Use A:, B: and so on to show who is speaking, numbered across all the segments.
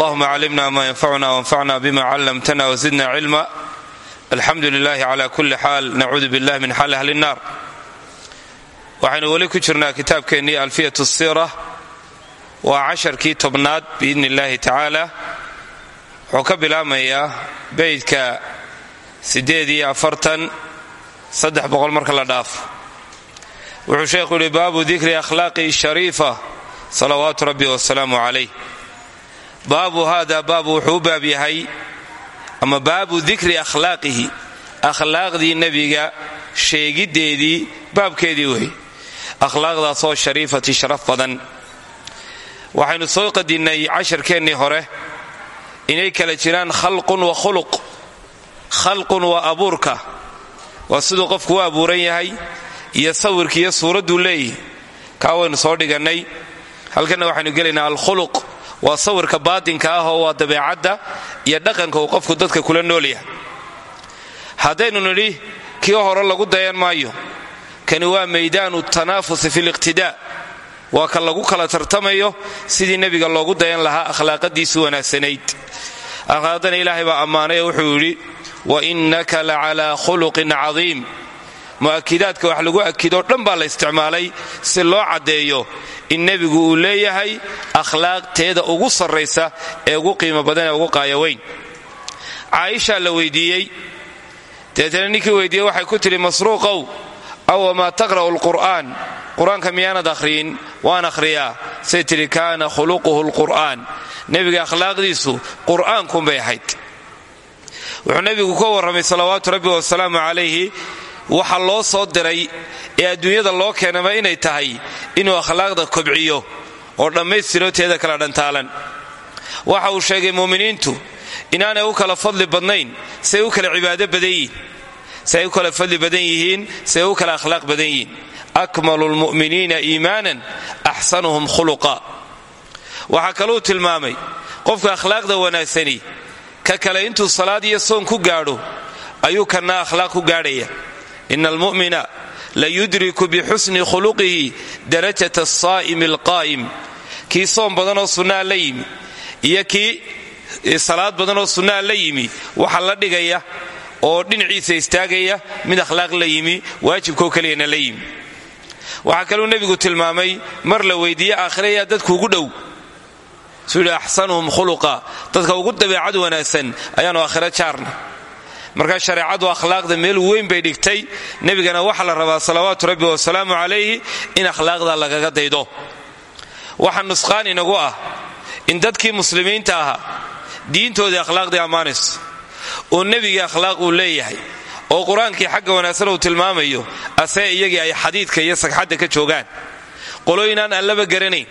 A: allahuma callimna ma yanfacuna wanfacna bima callamtana wzidna cilma alxamdu lilahi cala kulli xaal nacuudu billah min xaali ahli nnar waxaynu weli ku jirnaa kitaabkeennii alfiyat sira waa casharkii tobnaad biidni illahi tacaala. Wuxuu ka bilaabmayaa beydka marka la dhaafo wuxuu sheekhu yidhi baabu dikri akhlaaqi shariifa salawaatu rabbi wasalaamu calayh baabu hada baabu wuxuu u baab yahay ama baabu dikri akhlaaqihi. Akhlaaqdii nebiga sheegiddeedii baabkeedii wey. Akhlaaqdaasoo shariifati sharaf badan. Waxaynu soo qadinnay casharkeennii hore. Inay kala jiraan khalqun wa khuluq. Khalqun waa abuurka. Waa siduu qofku u abuuran yahay. Iyo sawirka iyo suuradduu leeyahy kaa waynu soo dhigannay. Halkanna waxaynu gelaynaa alkhuluq waa sawirka baatinka ah oo waa dabeecadda iyo dhaqanka uu qofku dadka kula nool yahay. Haddaynu nidhi kii hore lagu dayan maayo. Kani waa maydaanu tanaafusi fi liqtidaa waa ka lagu kala tartamayo sidii nebiga loogu dayan lahaa akhlaaqadiisi wanaagsanayd. Akhlaaqdana ilaahay baa ammaanay oo wuxuu yidhi wa innaka la calaa khuluqin cadiim mu'akidaadka wax lagu akidoo dhan baa la isticmaalay si loo caddeeyo in nebigu uu leeyahay akhlaaqteeda ugu sarraysa ee ugu qiimo badan ee ugu qaayaweyn caaishaa la weydiiyey deetana ninkii waxay ku tidhi masruuqow aw maa taqra'u lqur'aan qur'aanka miyaanad akhriyin? Waan akhriyaa. Say tidhi kaana khuluquhu lqur'aan nebiga akhlaaqdiisu qur'aankunbay ahayd. Wuxuu nebigu ka warramay salawaatu rabbi wasalaamu calayhi waxa loo soo diray ee adduunyada loo keenama inay tahay inuu akhlaaqda kobciyo oo dhammaystiro teeda kala dhantaalan. Waxa uu sheegay muuminiintu inaanay u kala fadli badnayn say u kala cibaado badan yihiin say u kala fadli badan say u kala akhlaaq badan yihiin. Akmalu lmu'miniina iimaanan axsanuhum khuluqa. Waxaa kaluu tilmaamay qofka akhlaaqda wanaagsani ka kale intuu salaad iyo soon ku gaadho ayuu kana akhlaaq ku gaadhaya ina almu'mina la yudriku bixusni khuluqihi darajata asaa'imi alqaa'im kii soon badanoo sunnaa la yimi iyo kii salaad badanoo sunnaa la yimi waxa la dhigaya oo dhinaciisa istaagaya mid akhlaaq la yimi waajibkoo keliyana la yimi waxaa kaluu nebigu tilmaamay mar la weydiiye aakhirayaa dadku ugu dhow suu yidhi dadka ugu dabeecad wanaagsan ayaanu aakhiro jaarna markaa shareecadu akhlaaqda meel weyn bay dhigtay. Nebigana waxaa la rabaa salawaatu rabbi wasalaamu calayhi in akhlaaqda lagaga daydo. Waxa nusqaan inagu ah in dadkii muslimiinta ahaa diintoodii akhlaaqdii ammaanayso oo nebigii akhlaaq uu leeyahay oo qur'aankii xagga wanaagsan uu tilmaamayo asee iyagii ay xadiidka iyo sagxadda ka joogaan. Qolooyinaan allaba garanayn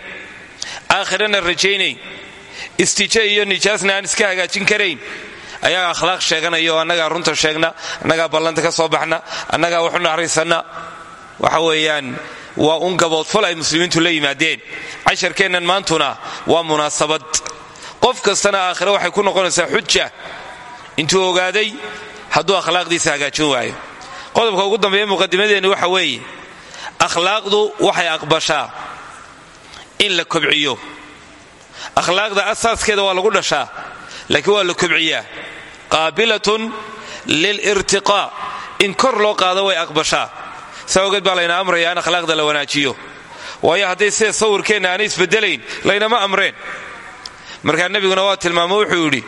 A: aakhirana rajaynayn istijo iyo nijaasna aan iska hagaajin karayn ayaga akhlaaq sheeganaya oo annagaa runta sheegna annagaa ballanta ka soo baxna annagaa waxu naxariisanna waxa weeyaan waa un gaboodfal ay muslimiintu la yimaadeen. Casharkeennan maantuna waa munaasabad. Qof kastana aakhire waxay ku noqonaysaa xuja intuu ogaaday hadduu akhlaaqdiisa hagaajin waayo. Qodobka ugu dambeeya muqadimadeenni waxa weeye akhlaaqdu waxay aqbashaa in la kobciyo. Akhlaaqda asaaskeeda waa lagu dhashaa laakiin waa la kobciyaa qaabilatun lilirtiqaa in kor loo qaado way aqbashaa saa ogeed baa layna amraya in akhlaaqda la wanaajiyo waayo hadday sida sawirkeenna aanay isbedelayn laynama amreen markaa nebiguna waa tilmaamo wuxuu yidhi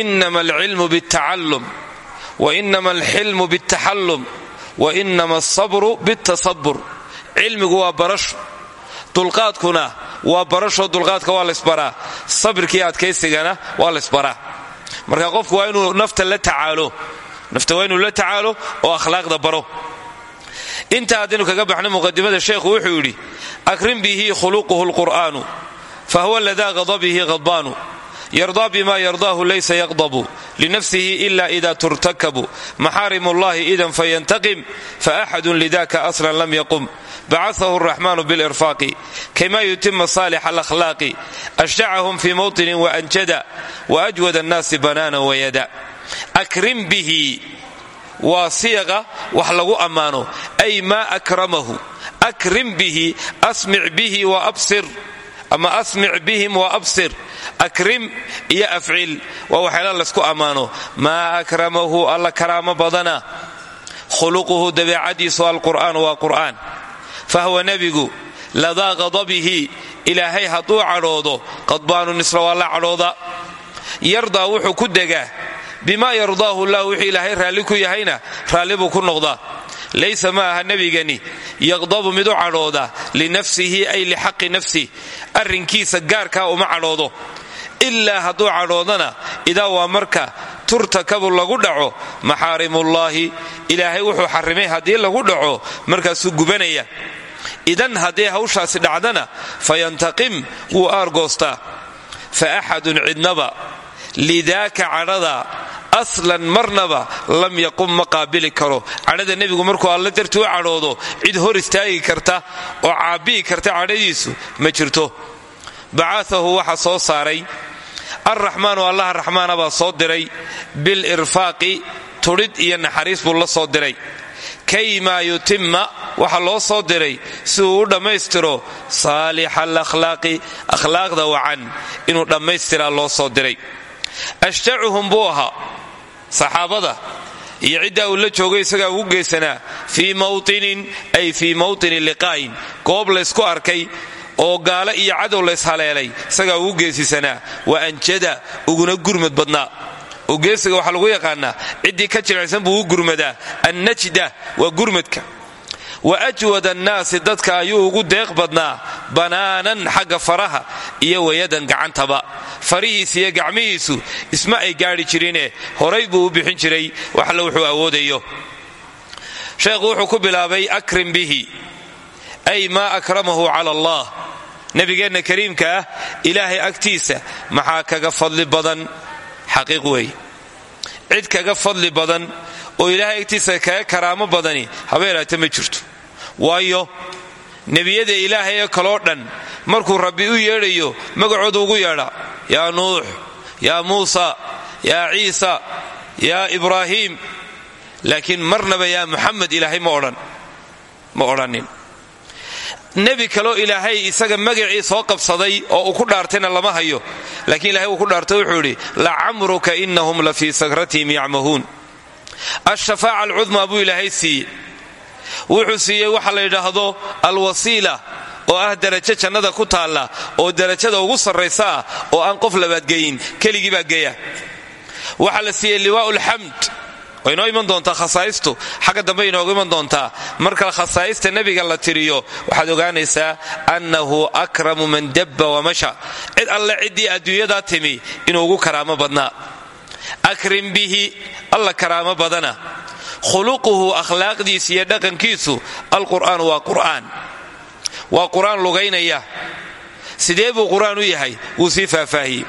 A: inama alcilmu biاltacallum wa inama alxilmu biاltaxallum wa inama alsabru biاltasabur cilmigu waa barasho dulqaadkuna waa barashoo dulqaadka waa laysbaraa sabirkii adkaysigana waa laysbaraa marka qofku waa inuu nafta la tacaalo. Nafta waa inuu la tacaalo oo akhlaaqda baro. Intaa haddaynu kaga baxno muqadimada sheekhu wuxuu yidhi akrim bihi khuluquhu lqur'aanu fahuwa ladaa qadabihi qadbaanu yardaa bima yardaahu laysa yaqdabu linafsihi ila ida turtakabu maxaarim ullahi idan fayantaqim faaxadun lidaka aslan lam yaqum bacaثahu الraxmanu biاlirfaaqi kama yutima saalix alakhlaaqi ashjacahum fi mawطinin waanjada waajwad annaasi banaana wayada akrim bihi waa siyaqa wax lagu ammaano ay maa akramahu akrim bihi asmic bihi wa absir ama asmic bihim wa absir akrim iyo afcil. Waa waxyaala laysku ammaano. Maa akramahu alla karaamo badana. Khuluquhu dabeecadiisu alqur'aan waa qur'aan. Fahwa nebigu ladaa qadabihi ilaahay hadduu cadhoodo qadbaanu nisra waa la cadhooda yardaa wuxuu ku degaa bimaa yardaahu llah wuxuu ilaahay raalli ku yahayna raalli buu ku noqdaa. Laysa ma aha nebigani yaqdabu mid u cadhooda linafsihi ay lixaqi nafsih arrinkiisa gaarkaa uma cadhoodo ilaa hadduu cadhoodana idaa waa marka turtakabu lagu dhaco maxaarimullaahi ilaahay wuxuu xarrimay haddii lagu dhaco markaasuu gubanaya. Idan haddii hawshaasi dhacdana fayantaqim wuu aargoostaa fa axadun cidnaba lidaaka cadhada aslan marnaba lam yaqum ma qaabili karo. Cadhada nebigu markuu alla dartii u cadhoodo cid hor istaagi karta oo caabbi'i karta cadhadiisu ma jirto bacaahahu waxa soo saaray alraxmaanu allaha raxmaana baa soo diray bilirfaaqi tudhid iyo naxariis buu la soo diray. Kaymaa yutimma waxa loo soo diray si uu u dhammaystiro saalixa alakhlaaqi akhlaaqda wacan inuu dhammaystiraa loo soo diray. Ashjacuhum buu ahaa saxaabada iyo ciddaa uu la joogay isagaa ugu geysanaa fii mawtinin ay fii mawtini liqaa'in goob laysku arkay oo gaalo iyo cadow layshaleelay isagaa ugu geesisanaa wa anjada uguna gurmad badnaa. Oo geesiga waxaa lagu yaqaanaa ciddii ka jilicsan buu u gurmadaa annajda waa gurmadka. Wa ajwad annaasi dadka ayuu ugu deeq badnaa banaanan xagga faraha iyo wayadan gacantaba. Farihiisa iyo gacmihiisu isma ay gaadhi jirine horay buu u bixin jiray waxle wuxuu awoodayo. Sheekhu wuxuu ku bilaabay akrim bihi ay maa akramahu cala allah. Nebigeenna kariimka ah ilaahay agtiisa maxaa kaga fadli badan? Xaqiiq weeye cid kaga fadli badan oo ilaahay agtiisa kaga karaamo badani habeelaata ma jirto. Waayo nebiyada ilaahay ee kaloo dhan markuu rabbi u yeedhayo magacooda ugu yeedha. Yaa nuux yaa muusa yaa ciisa yaa ibraahiim laakiin marnaba yaa muxamed ilaahay ma odhanin nebi kaloo ilaahay isaga magacii soo qabsaday oo uu ku dhaartayna lama hayo. Laakiin ilahay uu ku dhaartay wuxuu idhi lacamruka inahum la fii sakratihim yacmahuun. Ashafaaca alcudmaa buu ilaahay siiyey. Wuxuu siiyey waxa la yidhaahdo alwasiila oo ah darajo jannada ku taalla oo darajada ugu sarraysa ah oo aan qof labaadgeyin keligii baa geya waxaa la siiyey liwaa'u lxamd way inoo iman doontaa khasaa'istu xagga dambe inoogu iman doontaa marka khasaa'ista nebiga la tiriyo waxaad ogaanaysaa annahu akramu man dabba wamasha cid alle ciddii adduunyadaa timi inuu ugu karaamo badnaa akrim bihi alla karaamo badana. Khuluquhu akhlaaqdiisa iyo dhaqankiisu alqur'aan waa qur'aan. Waa qur'aan lugaynaya. Sidee buu qur'aan u yahay? Wuu sii faahfaahiyey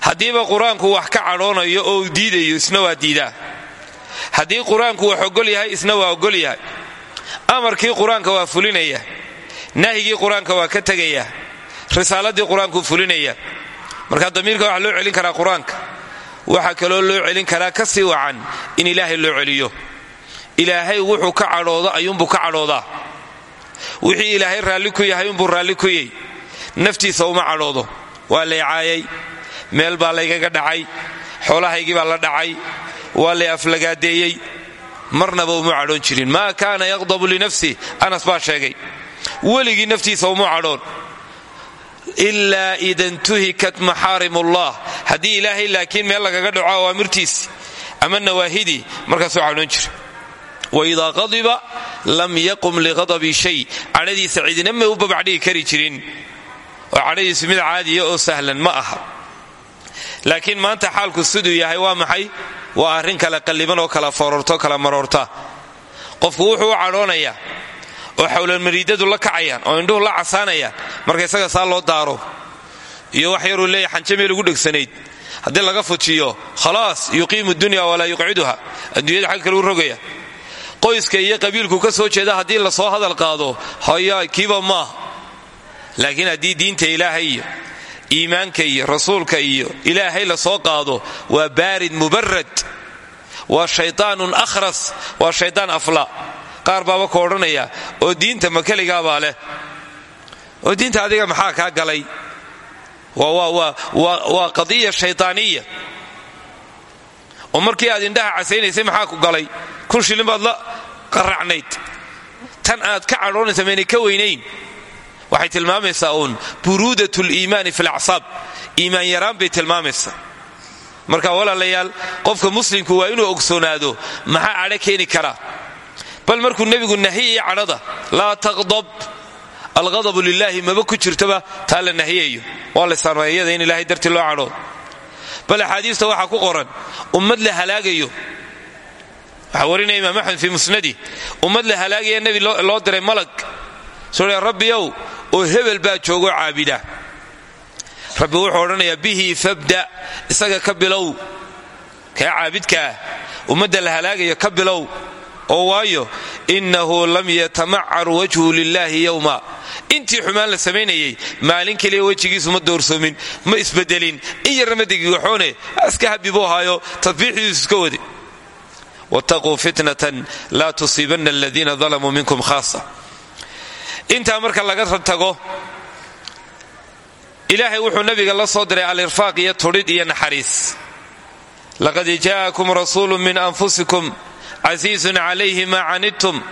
A: haddiiba qur'aanku wax ka cadhoonayo oo diidayo isna waa diidaa haddii qur'aanku wax ogol yahay isna waa ogol yahay. Amarkii qur'aanka waa fulinaya nahyigii qur'aanka waa ka tegaya risaaladii qur'aankuu fulinaya. Marka damiirka waxaa loo celin karaa qur'aanka. Waxaa kaloo loo celin karaa ka sii wacan in ilaahay loo celiyo. Ilaahay wuxuu ka cadhoodo ayuunbuu ka cadhoodaa. Wixii ilaahay raalli ku yahay unbuu raalli ku yey naftiisa uma cadhoodo. Waa laycaayay meel baa laygaga dhacay. Xoolahaygii baa la dhacay waa lay aflagaadeeyey. Marnaba uma cadhoon jirin. Maa kaana yaqdabu linafsi? Anas baa sheegay. Weligii naftiisa uma cadhoon. Ilaa ida ntuhikat maxaarim ullah haddii ilaahay laakiin meel lagaga dhaco awaamirtiisi ama nawaahidii markaasuu cadhoon jira waidaa qadiba lam yaqum liqadabi shay. Cadhadiisa cidina may u babacdhigi kari jirin. Oo cadhadiisu mid caadiya oo sahlan ma aha. Laakiin maanta xaalku siduu yahay waa maxay waa arrin kale qalliban oo kala fororto kala maroorta. Qofku wuxuu u cadhoonayaa oo xawlalmariidadu la kacayaan oo indhuhu la casaanayaan marka isaga saa loo daaro. Iyo wax yaruu leeya xanjamee lagu dhegsanayd. Haddii laga fujiyo khalaas yuqiimu dunya walaa yuqciduha. Adduunyada xagga kale rogaya. Qoyska iyo qabiilku ka soo jeeda haddii la soo hadal qaado haya kiiba maaha laakiin haddii diinta ilaahay iimaanka iyo rasuulka iyo ilaahay la soo qaado waa baarid mubarad. Waa shaydaanun akhras waa shaydaan afla. Qaar baaba ka odhanaya oo diinta makeligaabaa leh? Oo diinta adiga maxaa kaa galay? Waa qadiya shaydaaniya oo markii aad indhaha casaynaysay maxaa ku galay? Kun shilin baad la qaracnayd tan aad ka cadhoonaysa maynay ka weynayn waxay tilmaamaysaa uun buruudat liimaani fi lacsaab iimaan yaraan bay tilmaamaysaa. Marka walaalayaal qofka muslimku waa inuu ogsoonaado maxaa cadho keeni karaa bal markuu nebigu nahiyaya cadhada laa taqdab alqadabu lilaahi maba ku jirtaba taa la nahiyayo waa la sameeyada in ilaahay dartii loo cadhoodo bal axaadiista waxaa ku qoran ummad la halaagayo. Waxaa warinaya imaam axmed fii musnadi ummad la halaagaya nebi loo diray malag soo rabbiyow oo hebel baa joogoo caabida. Rabbi wuxuu odhanayaa bihi fabda isaga ka bilow. Kaa caabidkaah ummadda la halaagayo ka bilow. Oo waayo innahu lam yatamacar wajhu lilaahi yowma intii xumaan la samaynayay maalin keliya wejigiisu ma doorsoomin ma isbedelin in yarna ma degigaxoone iska habi buu ahaayo tadbiixiisu iska wade wattaquu fitnatan laa tusiibanna aladiina dalamuu minkum khaasa intaa marka laga tago ilaahay wuxuu nabiga la soo diray alirfaaq iyo tudhid iyo naxariis. Laqad jaa'akum rasuulu min anfusikum casiisun calayhi maa canidtum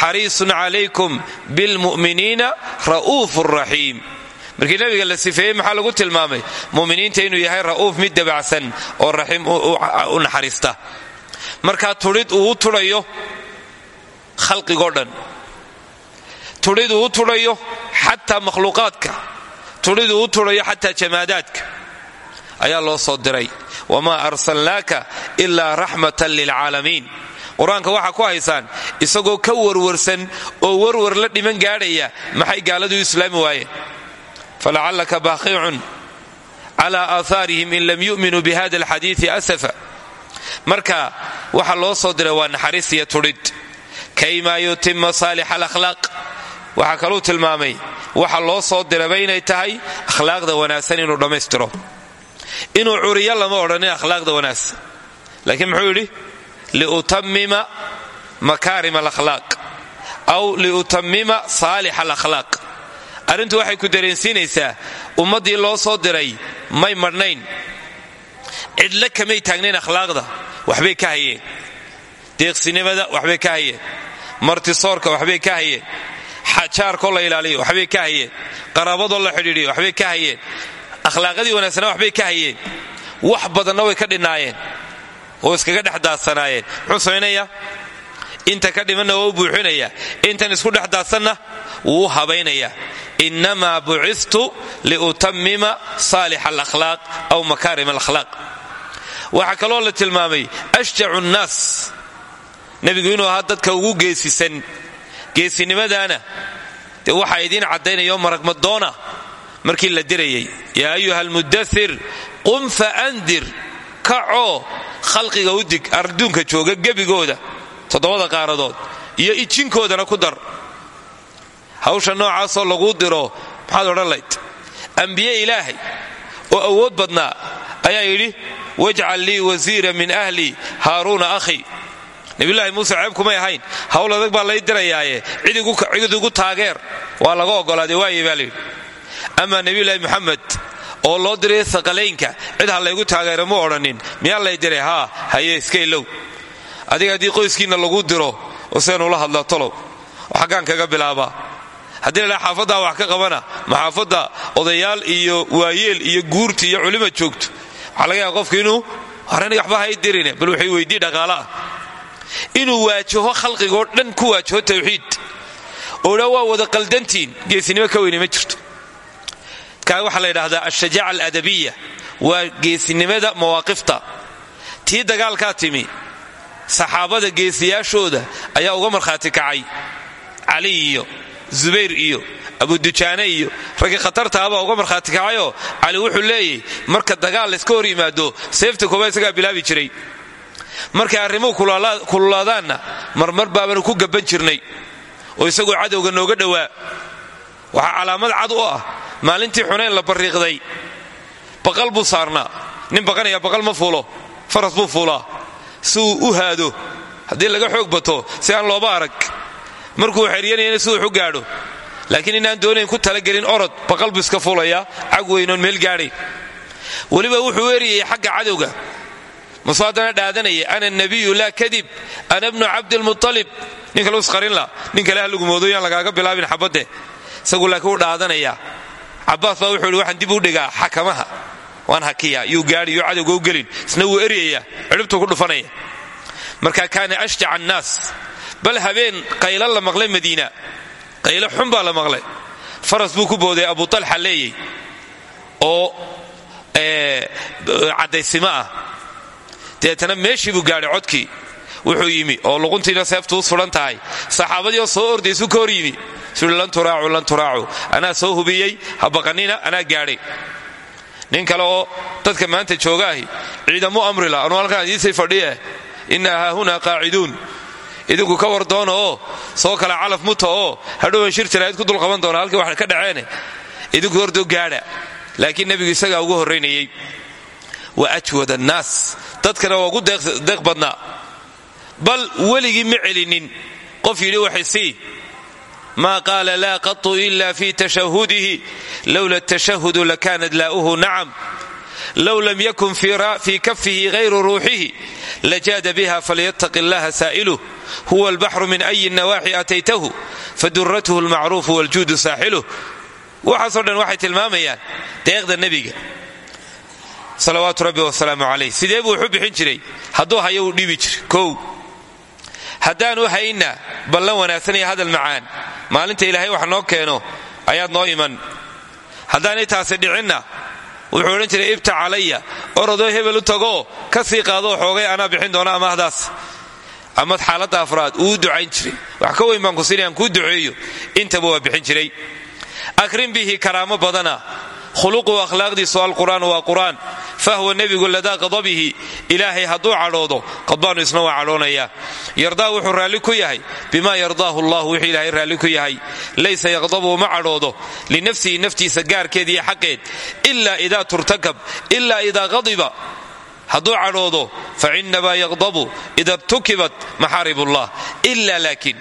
A: xariisun calaykum bilmu'miniina ra'uufun raxiim. Markii nabiga la sifeeyey maxaa lagu tilmaamay? Muminiinta inuu yahay ra'uuf mid dabacsan oo raxiim u naxariista. Markaa tudhid uu u tudhayo khalqigoo dhan tudhid uu u tudhayo xataa makhluuqaadka tudhid uu u tudhayo xataa jamaadaadka ayaa loo soo diray wamaa arsalnaaka ilaa raxmatan lilcaalamiin qur'aanka waxaa ku haysaan isagoo ka warwarsan oo warwar la dhiman gaadhaya maxay gaaladu islaami waayeen falacallaka baaqicun cala aahaarihim in lam yu'minuu bihada alxadiidi asafa marka waxa loo soo diray waa naxariis iyo tudhid kaymaa yutima saalix alakhlaaq waxaa kaluu tilmaamay waxa loo soo diraba inay tahay akhlaaqda wanaagsan inuu dhammaystiro. Inuu curiyo lama odhanin akhlaaqda wanaagsan. Laakiin muxuu yidhi? Liutamima makaarim alakhlaaq. Aw liutamima saalix alakhlaaq. Arrintu waxay ku dareensiinaysaa ummaddii loo soo diray may madhnayn cidlo kamay taagnayn akhlaaqda waxbay ka hayeen. Deeqsinimada waxbay ka hayeen. Martisoorka waxbay ka hayeen jaarkoo la ilaaliyo waxbay ka hayeen. Qaraabadoo la xidhiidhiyo waxbay ka hayeen. Akhlaaqadii wanaagsana waxbay ka hayeen. Wax badanna way ka dhinnaayeen oo iskaga dhex daadsanaayeen inta ka dhimanna waa u buuxinaya. Intan isku dhex daadsanna wuu u habaynayaa innamaa bucistu liutamima saalix alakhlaaq aw makaarim alakhlaaq. Waxaa kaloo la tilmaamay ashjacu nnaas nebigu inuu ahaa dadka ugu geesisan geesinimadaana. Dee waxaa idiin caddaynayao maragmadoona markii la dirayay yaa ayuha almudathir qum fa andir kacoo khalqiga u dig arduunka jooga gebigooda toddobada qaaradood iyo ijinkoodana ku dar. Hawsha noocaasoo laguu diro maxaad odhan layd ambiye ilaahay oo awood badnaa. Ayaa yidhi wajcal lii wasiira min ahli haaruuna ahi nabiyulaahi muuse ceeb kumay ahayn. Hawl adag baa lay dirayaaye. Cid igu taageer. Waa laga ogolaaday waaye baa layidhi amaa nebiyulaahi muxamed oo loo diray saqalaynka cid ha laygu taageero mu odhanin. Miyaa lay diray? Haa haye iska ilow adiga haddii qoyskiinna lagu diro oo seenula hadla tolow. Xaggaan kaga bilaabaa haddii ladhaa xaafaddaa wax ka qabana ma xaafadda odayaal iyo waayeel iyo guurti iyo culima joogto. Waxaa laga yaaba qofku inuu hay dirine bal waxay weydii dhaqaalaah inuu waajaho khalqigoo dhan ku waajaho tawxiid. Oo dha waa wada qaldantiin geesinimo ka weyne ma jirto. Kaa waxaa la yidhaahdaa ashajaaca aladabiya waa geesinimada mawaaqifta. Tii dagaalkaa timi saxaabada geesiyaashooda ayaa uga markhaati kacay. Cali iyo zubayr iyo abudujaane iyo raggii khatartaabaa uga markhaati kacayoo cali wuxuu leeyahy marka dagaal layska hor yimaado seefta koobaad isagaa bilaabi jiray markay arrimuhu kululaadaanna marmar baabanu ku gabban jirnay. Oo isagoo cadowga nooga dhowaa. Waxaa calaamad cad u ah maalintii xunayn la barriiqday baqal buu saarnaa. Nin baqanaya baqal ma fuulo. Faras buu fuulaa. Si uu u haado haddii laga xoog bato si aan looba arag. Markuu xeryanayana si uu xu gaadho. Laakiin inaan doonayn ku talagelin orod baqalbu iska fuulaya cag weynoon meel gaadhay. Weliba wuxuu eriyay xagga cadowga masuu haddana dhaadanaya ana nabiyu laa kadib ana bnu cabdilmualib nin kale isqarin la nin kale halugumoodo yaan lagaaga bilaabin xabadde isagu laakiin u dhaadanaya cabaas baa wuxuu ihi waxaan dib u dhigaa xakamaha waan hakiya yuu gaadhi yuu cadowga u gelin isna wuu eryaya cidhibtuu ku dhufanaya marka kaana ashjaca annaas bal habeen qaylo la maqlay madiina qaylo xun baa la maqlay faras buu ku booday abu deetana meeshii buu gaadhay codkii. Wuxuu yimi oo luquntiina seeftu u suran soo ordaysu ka hor yimi. Turaacu lan turaacu. Anaa soo hubiyey ha baqanina anaa gaadhay. Nin kale oo dadka maanta joogaahi ciidamu amrila anuu halkaan idiisay fadhiye. Innaa haahunaa qaaciduun. Idinku ka war doona oo soo kala calaf muta oo hadhowan shir jaraa'id ku dulqaban doona halkii wax ka dhaceene idinku hordo gaadha. Laakiin nebigu isagaa ugu horraynayey wa ajwad annaas. Dadkana waa ugu deeq badnaa. Bal weligii ma celinin. Qof yidhi waxaysii maa qaala laa qatu ila fi tashahudihi. Lowla tashahudu lakanat laa'uhu nacam. Low lam yakun fii kafihi hayru ruuxihi lajaada biha falyattaqi allaha saa'iluh huwa albaxru min ayi nawaaxi ataytahu faduratuhu almacruufu waljuudu saaxiluh waxaasoo dhan waxay tilmaamayaan deeqda nebiga salawaatu rabbi wasalaamu calayh sidee buu wuxu bixin jiray? Hadduu hayo uu dhiibi jira kow. Haddaanu hayna ballan wanaagsan iyo hadal macaan. Maalinta ilaahay wax noo keeno ayaad noo iman. Haddaanay taasi dhicinna wuxuu odhan jiray ibta calaya orodoo hebel u tagoo ka sii qaadoo xoogay anaa bixin doona amaahdaas ama xaaladda afraad uu ducayn jiray. Wax ka weyn baan ku siinayaan kuu duceeyo. Intaba waa bixin jiray. Akrim bihi karaamo badana khuluqu akhlaaqdiisu alqur'aan waa qur'aan fahwa nebigu ladaa qadabihi ilaahay hadduu cadhoodo qadbaanu isna waa cadhoonayaa. Yardaa wuxuu raalli ku yahay bimaa yardaahu allah wuxuu ilaahay raalli ku yahay. Laysa yaqdabu ma cadhoodo linafsihi naftiisa gaarkeed iyo xaqeed ila idaa turtakab ila idaa qadiba. Hadduu cadhoodo fainamaa yaqdabu ida rtukibat maxaaribullah ila laakiin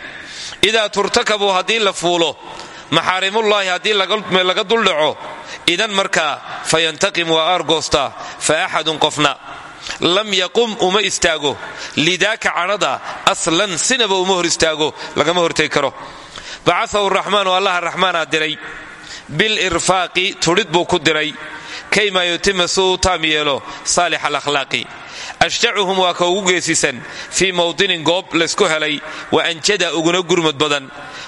A: idaa turtakabu haddii la fuulo maxaarimullaahi haddii laga duldhaco idan markaa fayantaqim waa aargoostaa fa axadun qofna. Lam yaqum uma istaago. Lidaaka cadhada aslan sinaba uma hor istaago lagama hortegi karo. Bacasahu raxmaanu allaha raxmaanaa diray. Bilirfaaqi tudhid buu ku diray kaymaa yutima suu taam yeelo saalix alakhlaaqi. Ashjacuhum waa ka ugu geesisan. Fii mawdinin goob laysku helay. Wa anjada uguna gurmud badan.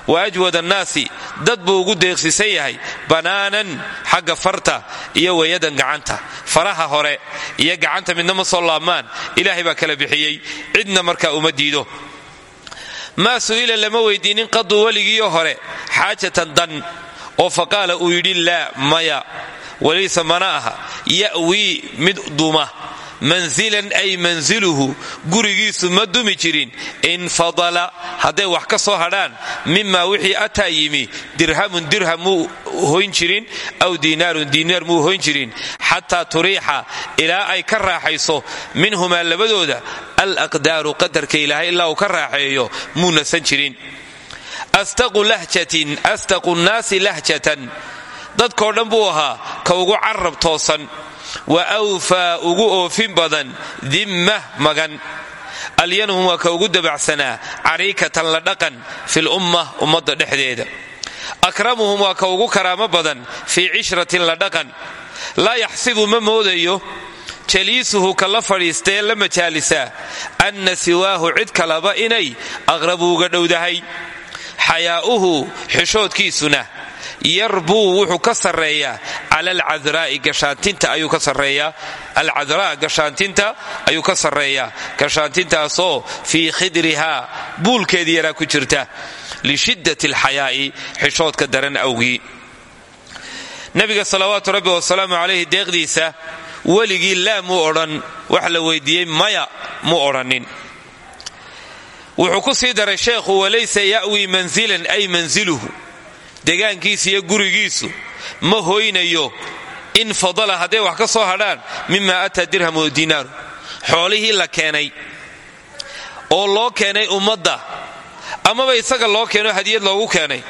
A: Wa ajwad annaasi dad buu ugu deeqsisan yahay. Banaanan xagga farta iyo wayadan gacanta. Faraha hore iyo gacanta midna ma soo laabmaan. Ilaahay baa kala bixiyey. Cidna markaa uma diido. Maa su'ila lama weydiinin qaduu weligiiyo hore. Xaajatan dan oo faqaala uu yidhi laa maya walaysa mana aha ya'wii mid duma manzilan ay manziluhu gurigiisu ma dumi jirin infadala hadday wax ka soo hadhaan mimaa wixii ataa yimi dirhamun dirham muu hoyn jirin aw diinaarun diinaar muu hoyn jirin xataa turiixa ilaa ay ka raaxayso minhumaa labadooda alaqdaaru qadarka ilaahay ilaa uu ka raaxeeyo muu nasan jirin astaqu nnaasi lahjatan dadkoo dhan buu ahaa ka ugu carab toosan wa awfaa ugu oofin badan dimma magan. Alyanhum waa ka ugu dabacsanaa cariikatan la dhaqan filumma ummadda dhexdeeda. Akramuhum waa ka ugu karaamo badan fii cishratin la dhaqan. Laa yaxsibu ma moodayo jaliisuhu ka la fadhiistaee la majaalisaa anna siwaahu cid kalaba inay aqrabu uga dhowdahay. Xayaa'uhu xishoodkiisuna yarbuu wuxuu ka sarreeyaa cala alcadraa'i gashaantinta ayuu ka sarreeyaa alcadraa gashaantinta ayuu ka sarreeyaa gashaantintaasoo fii khidrihaa buulkeedii yaraa ku jirta. Lishiddati alxayaa'i xishoodka daran awgii. Nabiga salawaatu rabbi wasalaamu calayhi deeqdiisa weligii laa muu odhan wax la weydiiyey maya muu odhannin wuxuu ku sii daray sheekhu walaysa ya'wii manzilan ay manziluhu degaankiisa iyo gurigiisu. Ma hoynayo in fadala hadday wax ka soo hadhaan mima ataa dirham wa dinaaru. Xoolihii la keenay oo loo keenay ummadda amaba isaga loo keeno hadiyad loogu keenay.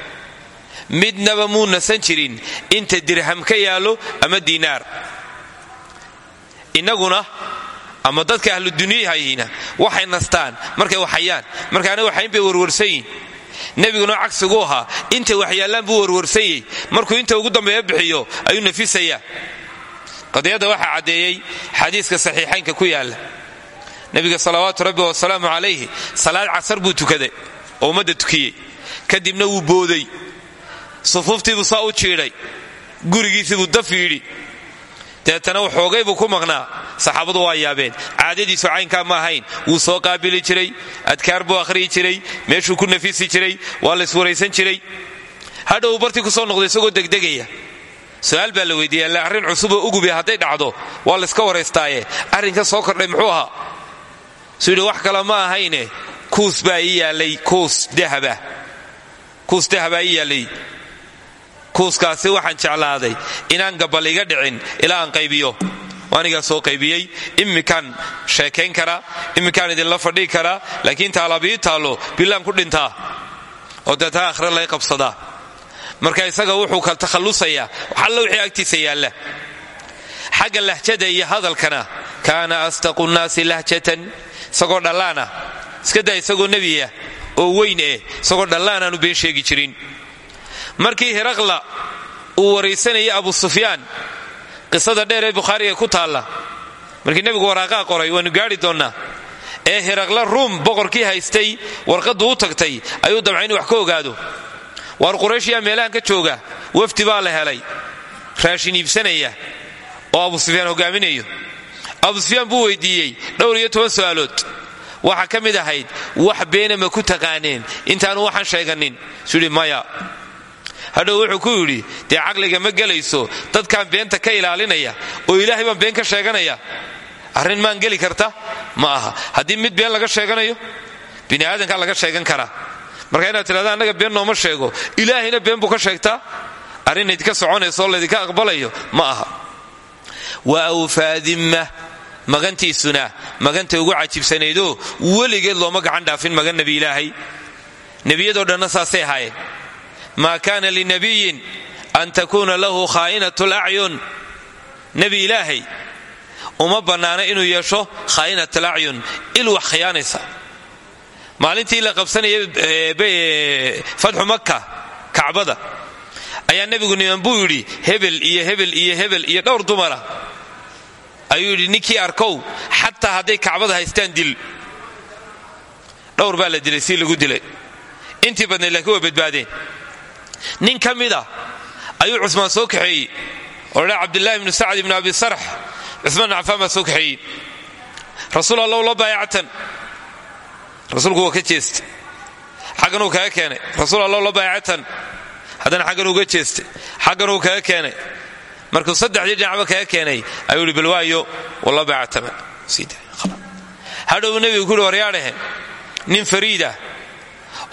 A: Midnaba muu nasan jirin inta dirham ka yaallo ama diinaar innaguna ama dadka ahludunyahayina waxay nastaan markay waxayaan markaana waxayn bay warwarsan nebiguna cagsigu ahaa. Intay waxyaallaan buu warwarsanyey markuu inta ugu dambeeya bixiyo ayuu nafisayaa. Qadiyadda waxaa caddeeyey xadiiska saxiixaynka ku yaalla. Nebiga salawaatu rabbi wasalaamu calayhi salaad casar buu tukaday oo ummadda tukiyey. Kadibna wuu booday. Sufuuftiibuu saa u jiidhay. Gurigiisiibuu daf yidhi deetana waxoogay buu ku maqnaa. Saxaabadu waa yaabeen. Caadadiisu caynkaa ma ahayn. Wuu soo qaabili jiray. Adkaar buu akhriyi jiray. Meeshuu ku nafisi jiray. Waa la iswaraysan jiray. Hadhow bartii ku soo noqday isagoo degdegaya. Su'aal baa la weydiiya alle arrin cusuboo ugubi hadday dhacdo waa layska waraystaaye. Arrinka soo kordhay muxuu ahaa? Yidhi wax kale ma ahayne. Kuus baa ii yaallay kuus dahabaa ii yaallay kuuskaasi waxaan jeclaaday inaan gabal iga dhicin ilaa aan qaybiyo. Anigaa soo qaybiyey immikaan sheekayn karaa immikaan idinla fadhii karaa laakiin taalabii taallo bilaan ku dhintaa oo deetaa akhre lay qabsadaa marka isaga wuxuu ka takhallusayaa waxallo wixii agtiisa yaalla. Xagga lahjada iyo hadalkana kaana astaqu nnaasi lahjatan isagoo iska daa isagoo nebiya oo weyn eh isagoo dhallaanaanu been sheegi jirin markii hiraqla uu waraysanayay abu sufyaan qisada dheer ee bukhaariga ku taalla markii nebigu waraaqaa qoray waanu gaari doonnaa. Ee hiraqla ruum boqorkii haystay warqaddu u tagtay ayuu damca inu wax ka ogaado. Waar qurayshiyaa meelahan ka jooga wafdi baa la helay raashin iibsanaya oo abu sufyaan hogaaminayo abu sufyaan buu weydiiyey dhowr iyo toban su'aalood. Waxaa ka mid ahayd wax beena ma ku taqaaneen intaanu waxaan sheeganin. Suu maya hadhow wuxuu ku yidhi dee caqliga ma gelayso? Dadkaan beenta ka ilaalinaya oo ilaahay baan been ka sheeganaya. Arrin maan geli karta? Ma aha. Haddii mid been laga sheeganayo bini aadankaa laga sheegan karaa marka inaad tidhahda annaga been nooma sheego. Ilaahayna been buu ka sheegtaa? Arrin idinka soconayso laydinka aqbalayo? Ma aha. Wa awfaa dimma magantiisuna magantay ugu cajibsanaydoo weligeed looma gacan dhaafin magan nebi ilaahay. Nebiyadoo dhanna saasay ahaayeen maa kaana linabiyin an takuuna lahu khaa'inat lacyun nebi ilaahay uma bannaana inuu yeesho khaa'inat alacyun il wax khiyaanaysa maalintii la qabsanayay fatxu makka kacbada ayaa nebigu niman buu yidhi hebel iyo hebel iyo hebel iyo dhowr dumara ayuu yidhi ninkii arkow xataa hadday kacbada haystaan dil dhowr baa la dilay si lagu dilay intii badnayd laakiin waa badbaadeen nin ka mida ayuu cusmaan soo kaxeeyey oo dha cabdilaahi bnu sacd ibnu abi sarx cusmaan bn cafaan baa soo kaxeeyey rasuul allow la baayactan rasuulku waa ka jeestay. Xagganuu kaga keenay. Rasuul allow la baayactan haddana xaggan uga kaga keenay. Markuu saddexdii dhinacba kaga keenay ayuu ihi balwaayo wala baayactama hadhow nebigu ku uhi nin fariidah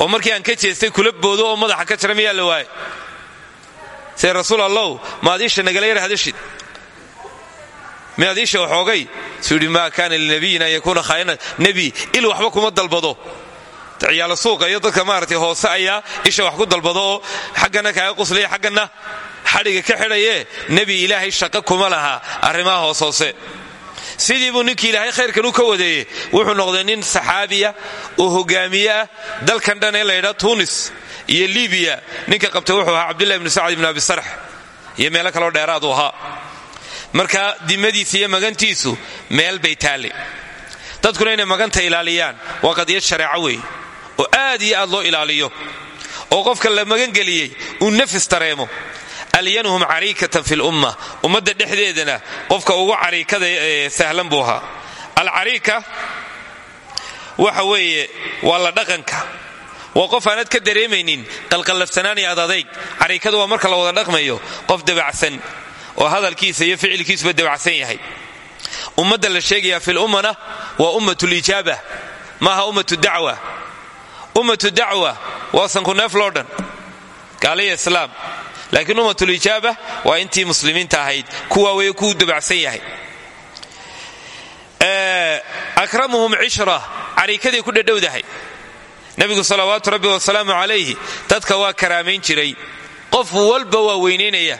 A: oo markii aan ka jeestay kula boodo oo madaxa ka jira miyaa la waayay? See rasuul allow maad iisha nagala yar hadashid. Miyaad iisha waxoogay suu yidhi maa kaana linabiyin an yakuuna khaa'ina nebi il waxba kuma dalbado. Ciyaalo suuqa iyo dadka maaragtay hoose ayaa isha wax ku dalbado oo xaggana kaaga quslaya xaggana xadhiga ka xidhaye nebi ilaahay shaqo kuma laha arrimaha hoos hoose sidii buu ninkii ilaahay khayrkan u ka wadeeyey. Wuxuu noqday nin saxaabiya oo hogaamiye ah dalkan dhan ee laydhaa tunis iyo libiya ninka qabtay wuxuu ahaa cabdillahi ibnu sacd ibnu abi sarx iyo meelo kaloo dheeraadu ahaa. Marka dimadiisa iyo magantiisu meel bay taalle dadkuna inay maganta ilaaliyaan waa qadiyad shareeco weeye oo aad iyo aad loo ilaaliyo. Oo qofka la magangeliyey uu nafis dareemo alyanhum cariikatan fi lumma ummadda dhexdeedana qofka ugu cariikada sahlan buu ahaa. Alcariika waxa weeye waa la dhaqanka. Waa qof aanad ka dareemaynin qalqallafsanaan iyo adadayg cariikadu waa marka la wada dhaqmayo qof dabacsan oo hadalkiisa iyo ficilkiisuba dabacsan yahay. Ummadda la sheegayaa fi lummana waa ummat lijaaba maaha ummatu dacwa. Ummatu dacwa waa sankuneef loo dhan gaaliya islaam laakiin ummatulijaaba waa intii muslimiinta ahayd kuwaa wey kuu dabacsan yahay. Akramuhum cishra cariikaday ku dhadhowdahay. Nebigu salawaatu rabbi wasalaamu calayhi dadka waa karaamayn jiray. Qof walba waa weynaynaya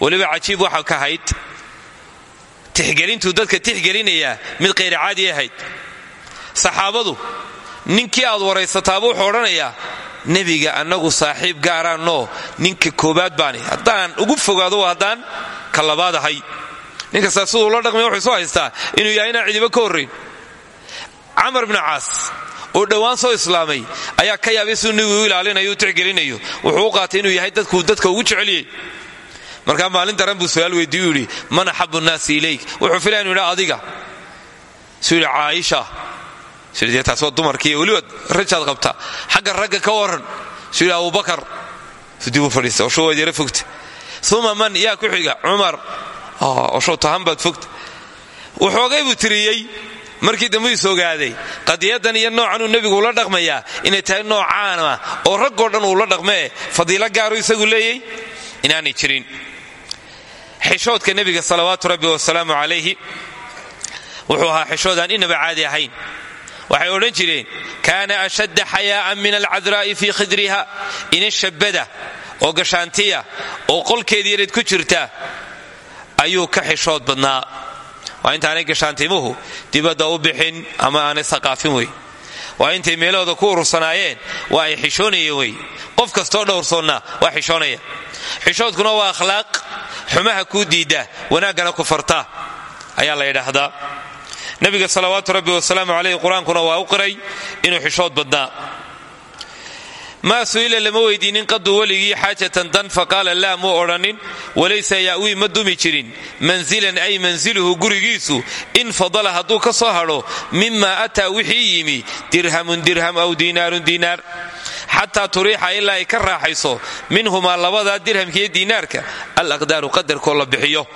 A: weliba cajiib waxa ka hayd. Tixgelintuu dadka tixgelinayaa mid qayr caadi ahayd. Saxaabadu ninkii aad waraysataaba wuxuu odhanayaa nebiga annagu saaxiib gaaraanoo ninka koobaad baani. Haddaan ugu fogaado haddaan ka labaad ahay. Siduu la dhaqmaya wuxuu isu haystaa inuu yahay inaan cidiba ka horrayn camar bnu caas oo dhowaan soo islaamay ayaa ka yaabay siduu nebigu u ilaalinayo u tixgelinayo. Wuxuu qaatay inuu yahay dadkuu dadka ugu jeceliyey. Markaa maalin daran buu su'aal weydiiyu yidhi man axabu nnaasi ilayk? Wuxuu filaya inu adiga. Suu yidhi sudee taas waa dumarkii weliba rajaad qabta. Xagga ragga ka waran yidhi abubakar sudib u fadhiista osho waad yara fogta uma man yaa ku xiga cumar. Osho tahan baad fogta waxoogay buu tiriyey markii dambe is ogaaday qadiyadan iyo noocan uu nebigu ula dhaqmayaa inay tahay noocaana oo raggoo dhan uu la dhaqmee fadiilo gaaru isagu leeyey inaanay jirin. Xishoodka nebiga salawaatu rabbi wasalaamu calayhi wuxuu ahaa xishoodaan inaba caadi ahayn waxay odhan jireen kaana ashadda xayaa'an min alcadraa'i fii khidriha. Ina shabbada oo gashaantiya oo qolkeedii yareed ku jirta ayuu ka xishood badnaa. Waa intaanay gashaantimuhu dibadda u bixin ama aanay saqaafin wey. Waa intay meelahooda ku urursanaayeen waa ay xishoonayeen wey. Qof kastoo dhowrsoonna waa xishoonaya. Xishoodkuna waa akhlaaq. Xumaha kuu diidda wanaaggana ku farta ayaa la yidhaahdaa nabiga salawaatu rabbi wasalaamu caleyh qur'aankuna waa u qiray inuu xishood badnaa. Maa su'ila lama weydiinin qaduu weligii xaajatan dan faqaala laa muu odhanin walaysa ya'wii ma dumi jirin. Manzilan ay manziluhu gurigiisu in fadala hadduu ka soo hadho mima ataa wixii yimi dirhamun dirham aw diinaarun diinaar. Xataa turiixa ilaa ay ka raaxayso minhumaa labadaa dirhamkiiyo diinaarka alaqdaaru qadarkoo la bixiyo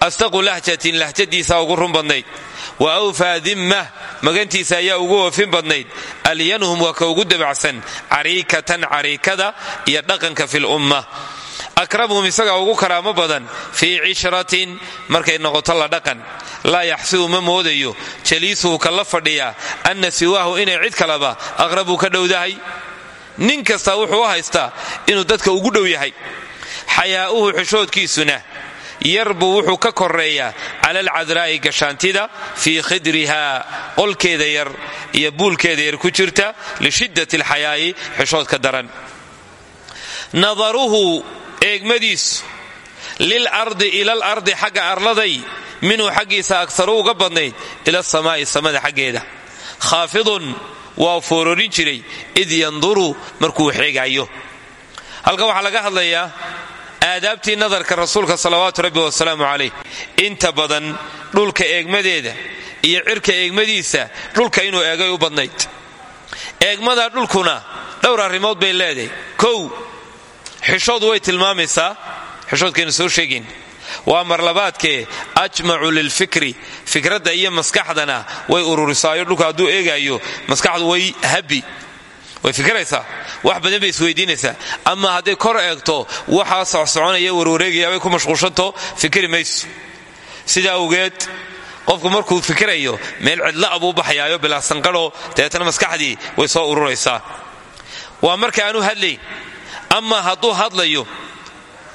A: astaqu lahjatin lahjadiisa ugu run badnayd wa awfaa dimmah magantiisa ayaa ugu oofin badnayd alyanhum waa ka ugu dabacsan cariikatan cariikada iyo dhaqanka fi lumma akramhum isagaa ugu karaamo badan fii cishratin markay noqoto la dhaqan laa yaxsibu ma moodayo jaliisuhu ka la fadhiyaa anna siwaahu inay cid kaleba aqrabuu ka dhowdahay nin kastaa wuxuu u haystaa inuu dadka ugu dhow yahay xayaa'uhu xishoodkiisuna yar buu wuxuu ka koreeyaa cala alcadraa'i gashaantida fii khidriha qolkeeda yar iyo buulkeeda yar ku jirta lishiddati alxayaa'i xishoodka daran. Nadaruhu eegmadiisu lil ardi ilal ardi xagga arladay minhu xaggiisa agsaru uga badnayd ila samaa'i samada xaggeeda. Khaafidun waa foororin jiray id yanduru markuu xeegaayo. Halkan waxaa laga hadlayaa aadaabtii nadarka rasuulka salawaatu rabbi wasalaamu calayh. Inta badan dhulka eegmadeeda iyo cirka eegmadiisa dhulka inuu eegay u badnayd. Eegmada dhulkuna dhowr arrimood bay leedahay. Kow xishood way tilmaamaysaa. Xishoodkaynu soo sheegayn waa marlabaadkee ajmacu lilfikri fikradda iyo maskaxdana way ururisaayo dhulka hadduu eegaayo maskaxdu way habi way fikiraysaa? Wax badan bay isweydiinaysaa ama hadday kor eegto waxaa socsoconaya warwareegaya bay ku mashquulshanto fikri mayso. Sida awgeed qofku markuu fikirayo meel cidla abuu baxayaayo bilaasanqadho dabeetana maskaxdii way soo ururaysaa. Waa marka aanu hadlayn ama hadduu hadlayo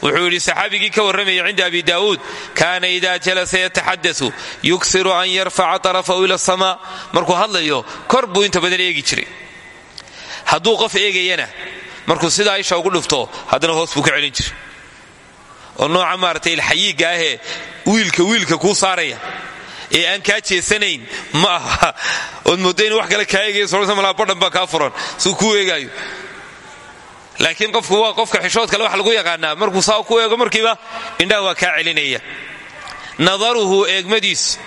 A: wuxuu yidhi saxaabigii ka warramaya cinda abi daa'uud kaana idaa jalasa yataxadau yuksiru an yarfaca tarafahu ila asamaa markuu hadlayo kor buu inta badan jiray hadduu qof eegayana markuu sidaa isha ugu dhufto haddana hoos buu ka celin jiray. Oo nooca maaragtay ilxayiigga ahee wiilka wiilka kuu saaraya ee aan kaa jeesanayn ma aha. Ood mooda wax kale kaa eegaya sosa malaa badhan baa kaa furan suu kuu eegaayo. Laakiin qofku waa qofka xishood kale waxa lagu yaqaanaa markuu saa ku eego markiiba indhaha waa kaa celinaya. Nadaruhu eegmadiisu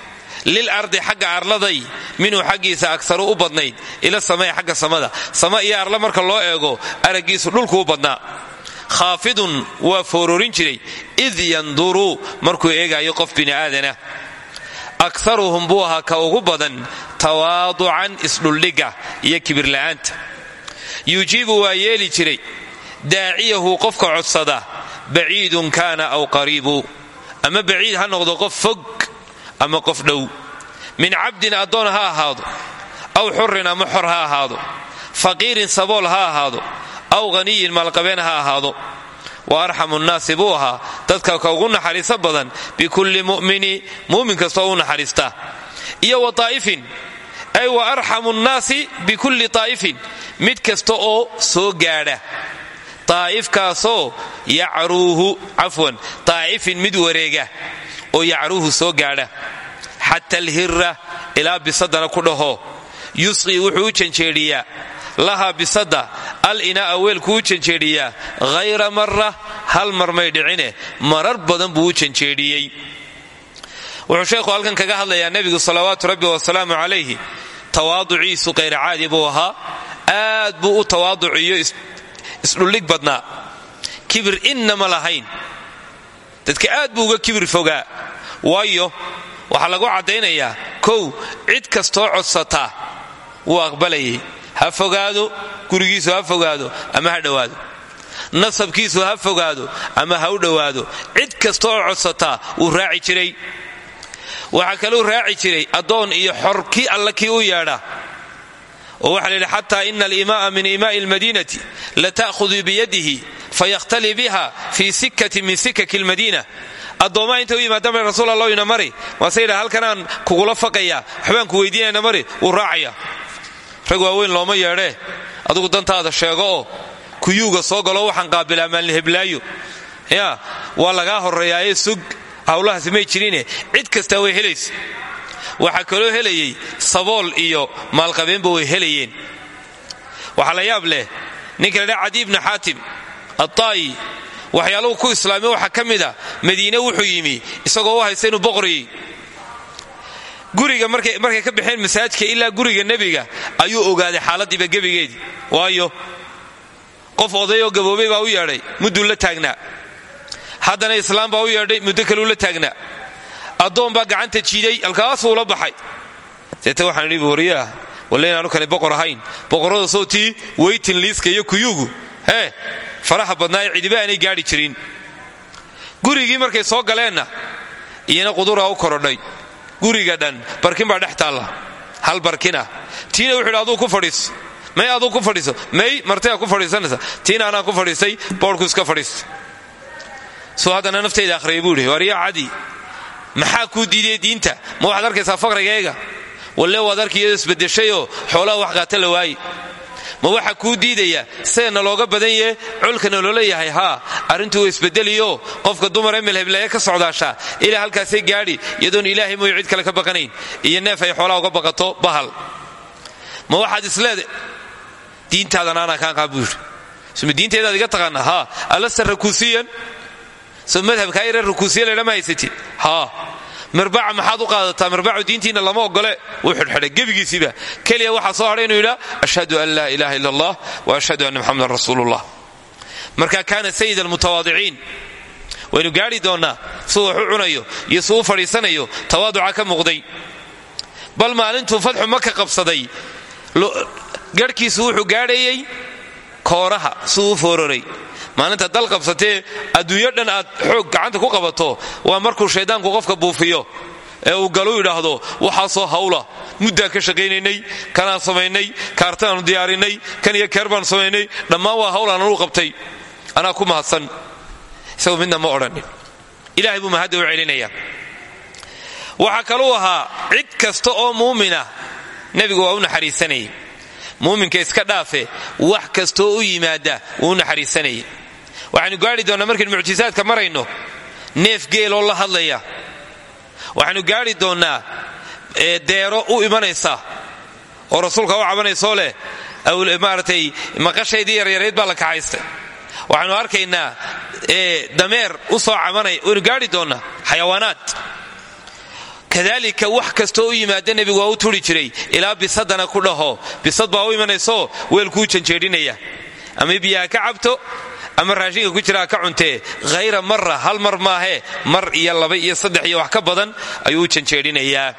A: lil ardi xagga arladay minhu xaggiisa agsaru u badnayd ila samay xagga samada. Sama iyo arla marka loo eego araggiisu dhulku u badnaa. Khaafidun waa foororin jiray. Id yanduru markuu eegaayo qof bini'aadana. Akaruhum buu ahaa ka ugu badan tawaaducan isdhuldhigga iyo kibirla'aanta yujiibu waa yeeli jiray. Daaciyahu qofka codsada baciidun kaana aw qariibu. Ama baciid ha noqdo qof fog ama qof dhow. Min cabdin addoon ha ahaado aw xurin ama xor ha ahaado faqiirin sabool ha ahaado aw haniyin maalqabeen ha ahaado. Wa arxamu nnaasi buu ahaa dadka ka ugu naxariiso badan bikulli mu'mini muumin kastoo u naxariista. Iyo wa taa'ifin ay wa arxamu nnaasi bikulli taa'ifin mid kasta oo soo gaadha. Taa'ifkaasoo yacruuhu cafwan taa'ifin mid wareega oo yacruuhu soo gaadha. Xata alhira ilaa bisadana ku dhaho. Yusqi wuxuu u janjeedhiyaa lahaa bisada al inaa'a weelkuu u janjeedhiyaa hayra mara hal mar may dhicine. Marar badan buu u janjeedhiyey wuxuu sheekhu halkan kaga hadlayaa nebigu salawaatu rabbi wasalaamu calayhi. Tawaaduciisu kayra caadi buu ahaa. Aad buu u tawaaduciyo isdhullig badnaa. Kibir innama lahayn dadka aad buu uga kibir fogaa. Waayo waxaa lagu caddaynayaa kow cid kastoo codsataa wuu aqbalayay. Ha fogaado gurigiisu ha fogaado ama ha dhowaado. Nasabkiisu ha fogaado ama ha u dhowaado. Cid kasta oo codsataa wuu raaci jiray. Waxaa kaluu raaci jiray addoon iyo xor kii alla kii u yeedha oo waxaa la yidhi xataa ina alima'a min imaa'i almadiinati lata'khuduu biyadihi fayakhtali biha fii sikati min sikaki almadiina. Addoommaha inta u yimaadaan bay rasuul allah ina mari maase yidhaha halkanaan kugula faqayaa waxbaan ku weydiinayna mari wuu raacaya. Rag waaweyn looma yeedhee adugu dantaada sheego kuyuuga soo galo waxaan qaabilaa maalniheblaayo ya waa lagaa horreeyaaye sug hawlahaasi may jirine cid kastaa way helaysa waxaa kaloo helayey sabool iyo maalqabeenba way helayeen. Waxaa la yaab leh ninka la dhaa cadi ibni xaatim attaayi waxyaaluhu ku islaamay waxaa ka mid a madiine wuxuu yimi isagoo u haysta inuu boqoriyey. Guriga markay ka baxeen masaajidka ilaa guriga nebiga ayuu ogaaday xaaladiiba gebigeedii waayo qof odayoo gaboobay baa u yeedhay mudduu la taagnaa haddana islaam baa u yeedhay muddo kaleu la taagnaa addoon baa gacanta jiiday halkaasuu la baxay. Deete waxaan idhi wariyaah walle inaanu kale boqor ahayn. Boqorrada sootii weytin liiska iyo kuyuugu. Hee faraha badnaa ee cidiba aanay jirin. Gurigii markay soo galeenna iyana quduraa u korodhay. Guriga dhan barkin baa dhex taalla. Hal barkina. Tiina wuxuu idhi ku fadhiiso may aduu ku fadhiiso may martayaa ku fadhiisanaysa? Tiina anaa ku fadhiistay boorku iska fadhiistay suu haddana naftayda akhriyay buu idhi maxaa kuu diiday diinta? Ma waxaad arkaysaa faqrigayga walle waad arkiyado isbedeshayoo wax qaata la waaye ma waxaa kuu diidaya seena looga badan yahe colkana loola yahay haa isbedeliyo qofka dumar emel heblaye ka socdaashaa ilaa halkaasay gaadhi iyadoon ilaahay mooyu cid kale ka baqanayn iyo neef ay xoolaha uga baqato bahal. Ma waxaad isleeda diintaadan aanaa kaan qaa buu yidhi. Suma diinteedaad iga alasta rakuusiyan so madhabkaa yare rakuusiya laydhama haysatid. Mirbaca maxaad u qaadataa? Mirbacu diintiinna lama ogole wuu xidhxidhay gebigiisiiba. Keliya waxaa soo hadhay inuu yidhaa ashhadu an laa ilaha illa allah wa ashhadu anna muxamadan rasuulullah. Marka kaana sayid almutawaadiciin waynu gaadhi doonnaa suu wax u cunayo iyo suu u ka muuqday. Bal maalintuu fadxu maka qabsaday. Garhkiisu wuxuu gaadhayey kooraha suu u maalinta dal qabsatee adduunyo dhan aad xoog gacanta ku qabato waa markuu shayddaanku qofka buufiyo ee uu galu yidhaahdo waxaasoo hawla muddaan ka shaqaynaynay kanaan samaynay kaartanaanu diyaarinay kan iyo keer baanu samaynay dhammaan waa hawlaan anuu qabtay. Anaa ku mahadsan isagu midna ma odhanin. Ilahay buu mahadda u celinaya waxaa kaluu ahaa cid kasta oo muumina nebigu waa u muuminka iska dhaafe wax kastoo u yimaada wuu u naxariisanayay waxaynu gaadhi doonnaa markaynu mucjisaadka marayno neef geeloo la hadlaya. Waxaynu gaadhi doonnaa deero u imanaysa oo rasuulka u cabanaysoo leh maaratay maqashaydii yaryareed baa la kacaystay waxaynu arkaynaa dameer u soo cabanaya waynu gaadhi doonnaa xayawaanaad. Kadalika wax kastoo u yimaada nebigu waa u turi jiray ilaa bisadana ku dhaho. Bisad baa u imanaysoo weelkuu janjeedhinaya ama biyaha ka cabto ama raashinka ku jira ka cuntee hayra mara hal mar maahee mar iyo laba iyo saddex iyo wax ka badan ayuu u janjeedhinayaa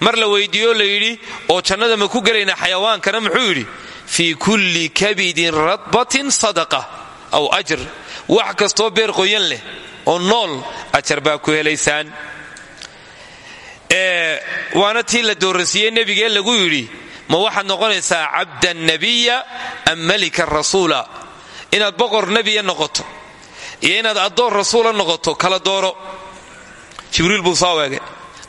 A: mar la weydiiyo la yidhi oo jannada ma ku gelaynaa xayawaankana? Muxuu yidhi fii kulli kabidin radbatin sadaqa aw ajr. Wax kastoo beer qoyan leh oo nool ajar baa ku helaysaan. Waana tii la dooransiiyey nebigee lagu yidhi ma waxaad noqonaysaa cabdan nabiya am malika rasuula inaad boqor nebiya noqoto iyo inaad addoon rasuula noqoto kala dooro. Jibriil buu soo weegay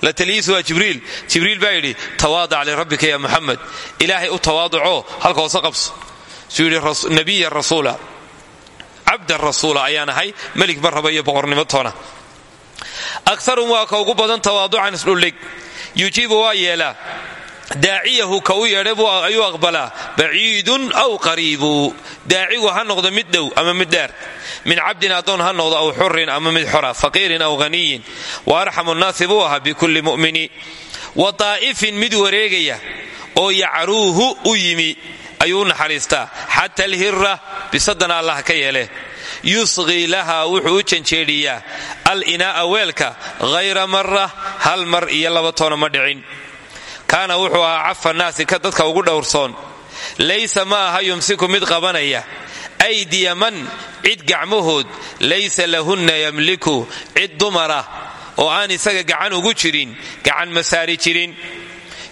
A: la taliyiisu waa jibriil. Jibriil baa yidhi tawaadac lirabbika ya muxamed ilaahay u tawaaduco halka hoose qabso. Suu yidhi nabiya rasuula. Cabdan rasuula ayaan ahay melig ma raba iyo boqornimo toona. Akarum waa ka ugu badan tawaaducan isdhullig. Yujiibu waa yeelaa daaciyahu ka u yeedhay ayuu aqbalaa baciidun aw qariibu. Daacigu ha noqdo mid dhow ama mid dheer. Min cabdin addoon ha noqdo aw xurin ama mid xora faqiirin aw haniyin wa arxamu nnaasi buu ahaa bikulli mu'mini. Wa daa'ifin mid wareegaya oo yacaruuhu u yimi ayuu u naxariistaa. Xata alhira bisadana allah ka yeele yusqii laha wuxuu u janjeedhiyaa al weelka hayra mara hal mar iyo laba toona ma dhicin kaana wuxuu ahaa cafa naasi ka dadka ugu dhowrsoon. Laysa ma aha yumsiku mid qabanaya. Aydiya man cid gacmahood laysa lahunna yamliku cid dumara. Oo aan isaga gacan ugu jirin gacan masaari jirin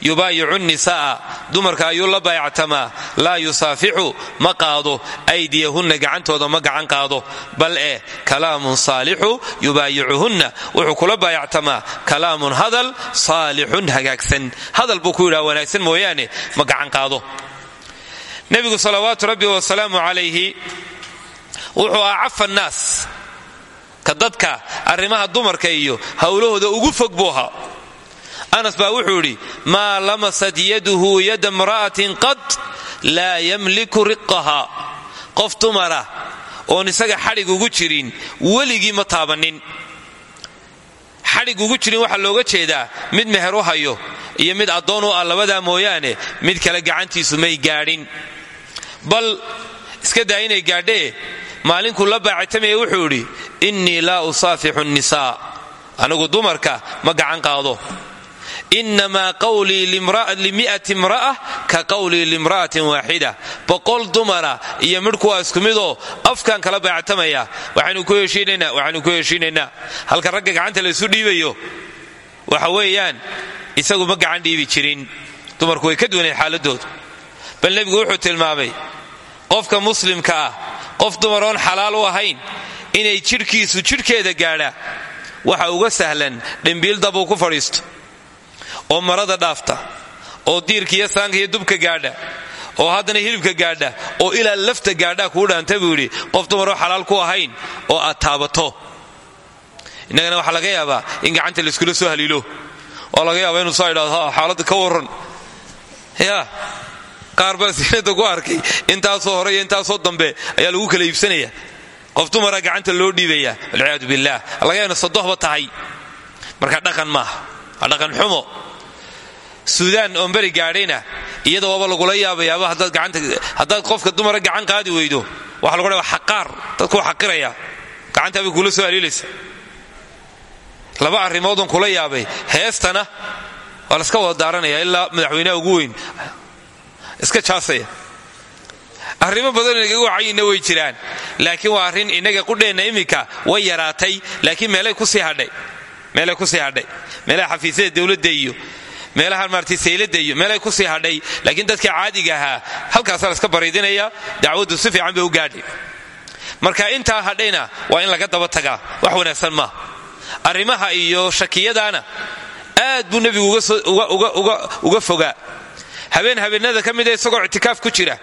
A: yubaayicu nisa'a dumarka ayuu la baayactamaa laa yusaafixu ma qaado. Aydiyahunna gacantooda ma gacan qaado. Bal eh kalaamun saalixu yubaayicuhunna. Wuxuu kula baayactamaa kalaamun hadal saalixun hagaagsan. Hadal buu ku wanaagsan mooyaane ma gacan qaado. Nebigu salawaatu rabbi wasalaamu calayhi wuxuu ah cafa naas ka dadka arrimaha dumarka iyo howlahooda ugu fog buu ahaa anas baa wuxuu idhi maa lamasat yaduhu yada mra'atin qad laa yamliku riqaha qof dumara oon isaga xadhig ugu jirin weligii ma taabannin. Xadhig ugu jirin waxaa looga jeedaa mid meher u hayo iyo mid addoon u ah labadaa mooyaane mid kale gacantiisu may gaadhin. Bal iska daa inay gaadhee maalinkuu la baacatamaya wuxuu idhi innii laa usaafixu nnisaa anigu dumarka ma gacan qaado inamaa qawlii limi'ati imra'a ka qawlii limra'atin waaxida boqol dumara iyo midhku waa isku midoo afkan kala baactamaya waxaynu ku heshiinaynaa halka ragga gacanta laysu dhiibayo waxa weeyaan isagu ma gacan dhiibi jirin dumarku way ka duwaneen xaaladoodu bal nebigu wuxuu tilmaamay qofka muslimka ah qof dumar oon xalaal u ahayn inay jidhkiisu jidhkeeda gaadha waxa uga sahlan dhimbiil dabuu ku fadhiisto oo marada dhaafta oo diirka iyo saanka iyo dubka gaadha oo haddana hilibka gaadha oo ilaa lafta gaadhaa kuu dhaanta buu yidhi qof dumaroo xalaal ku ahayn oo aad taabato. Innagana laga yaabaa in gacanta layskula soo haliilo oo laga yaaba inuu saa idhahdo ka warran. Ya qaar baa ku arkay intaasoo hore iyo intaasoo dambe ayaa lagu kala iibsanaya. Qof dumara gacanta loo dhiibaya walciyaadu billaah laga yaaba sadohba tahay. Marka dhaqan maaha dhaqan xumo suudaan oon beri gaadhayna iyada waaba lagula yaabayaaba haddaad qofka dumara gacan qaadi weydo. Waxa lagu dha xaqaar dadkuu xaqiraya. Gacantaa bay kula soo haliilaysa laba arrimoodun kula yaabay. Heestana waa laska wada daaranaya ilaa madaxweynaha ugu weyn. Iska jaasaya. Arrimo badan inagaga wacayina way jiraan laakiin waa arrin inaga qudheenna iminka way yaraatay laakiin meelay ku sii hadhay. Meelay xafiisyada dowladda iyo meelaha maartay saylada iyo meelay ku sii hadhay laakiin dadka caadiga ahaa halkaasaa laska bariidinaya dacwaddu si fiican bay u gaadhay marka intaa hadhayna waa in laga daba tagaa wax wanaagsan maaha arrimaha iyo shakiyadaana aad buu nebigu uga fogaa. Habeen habeenada ka mida isagoo ictikaaf ku jira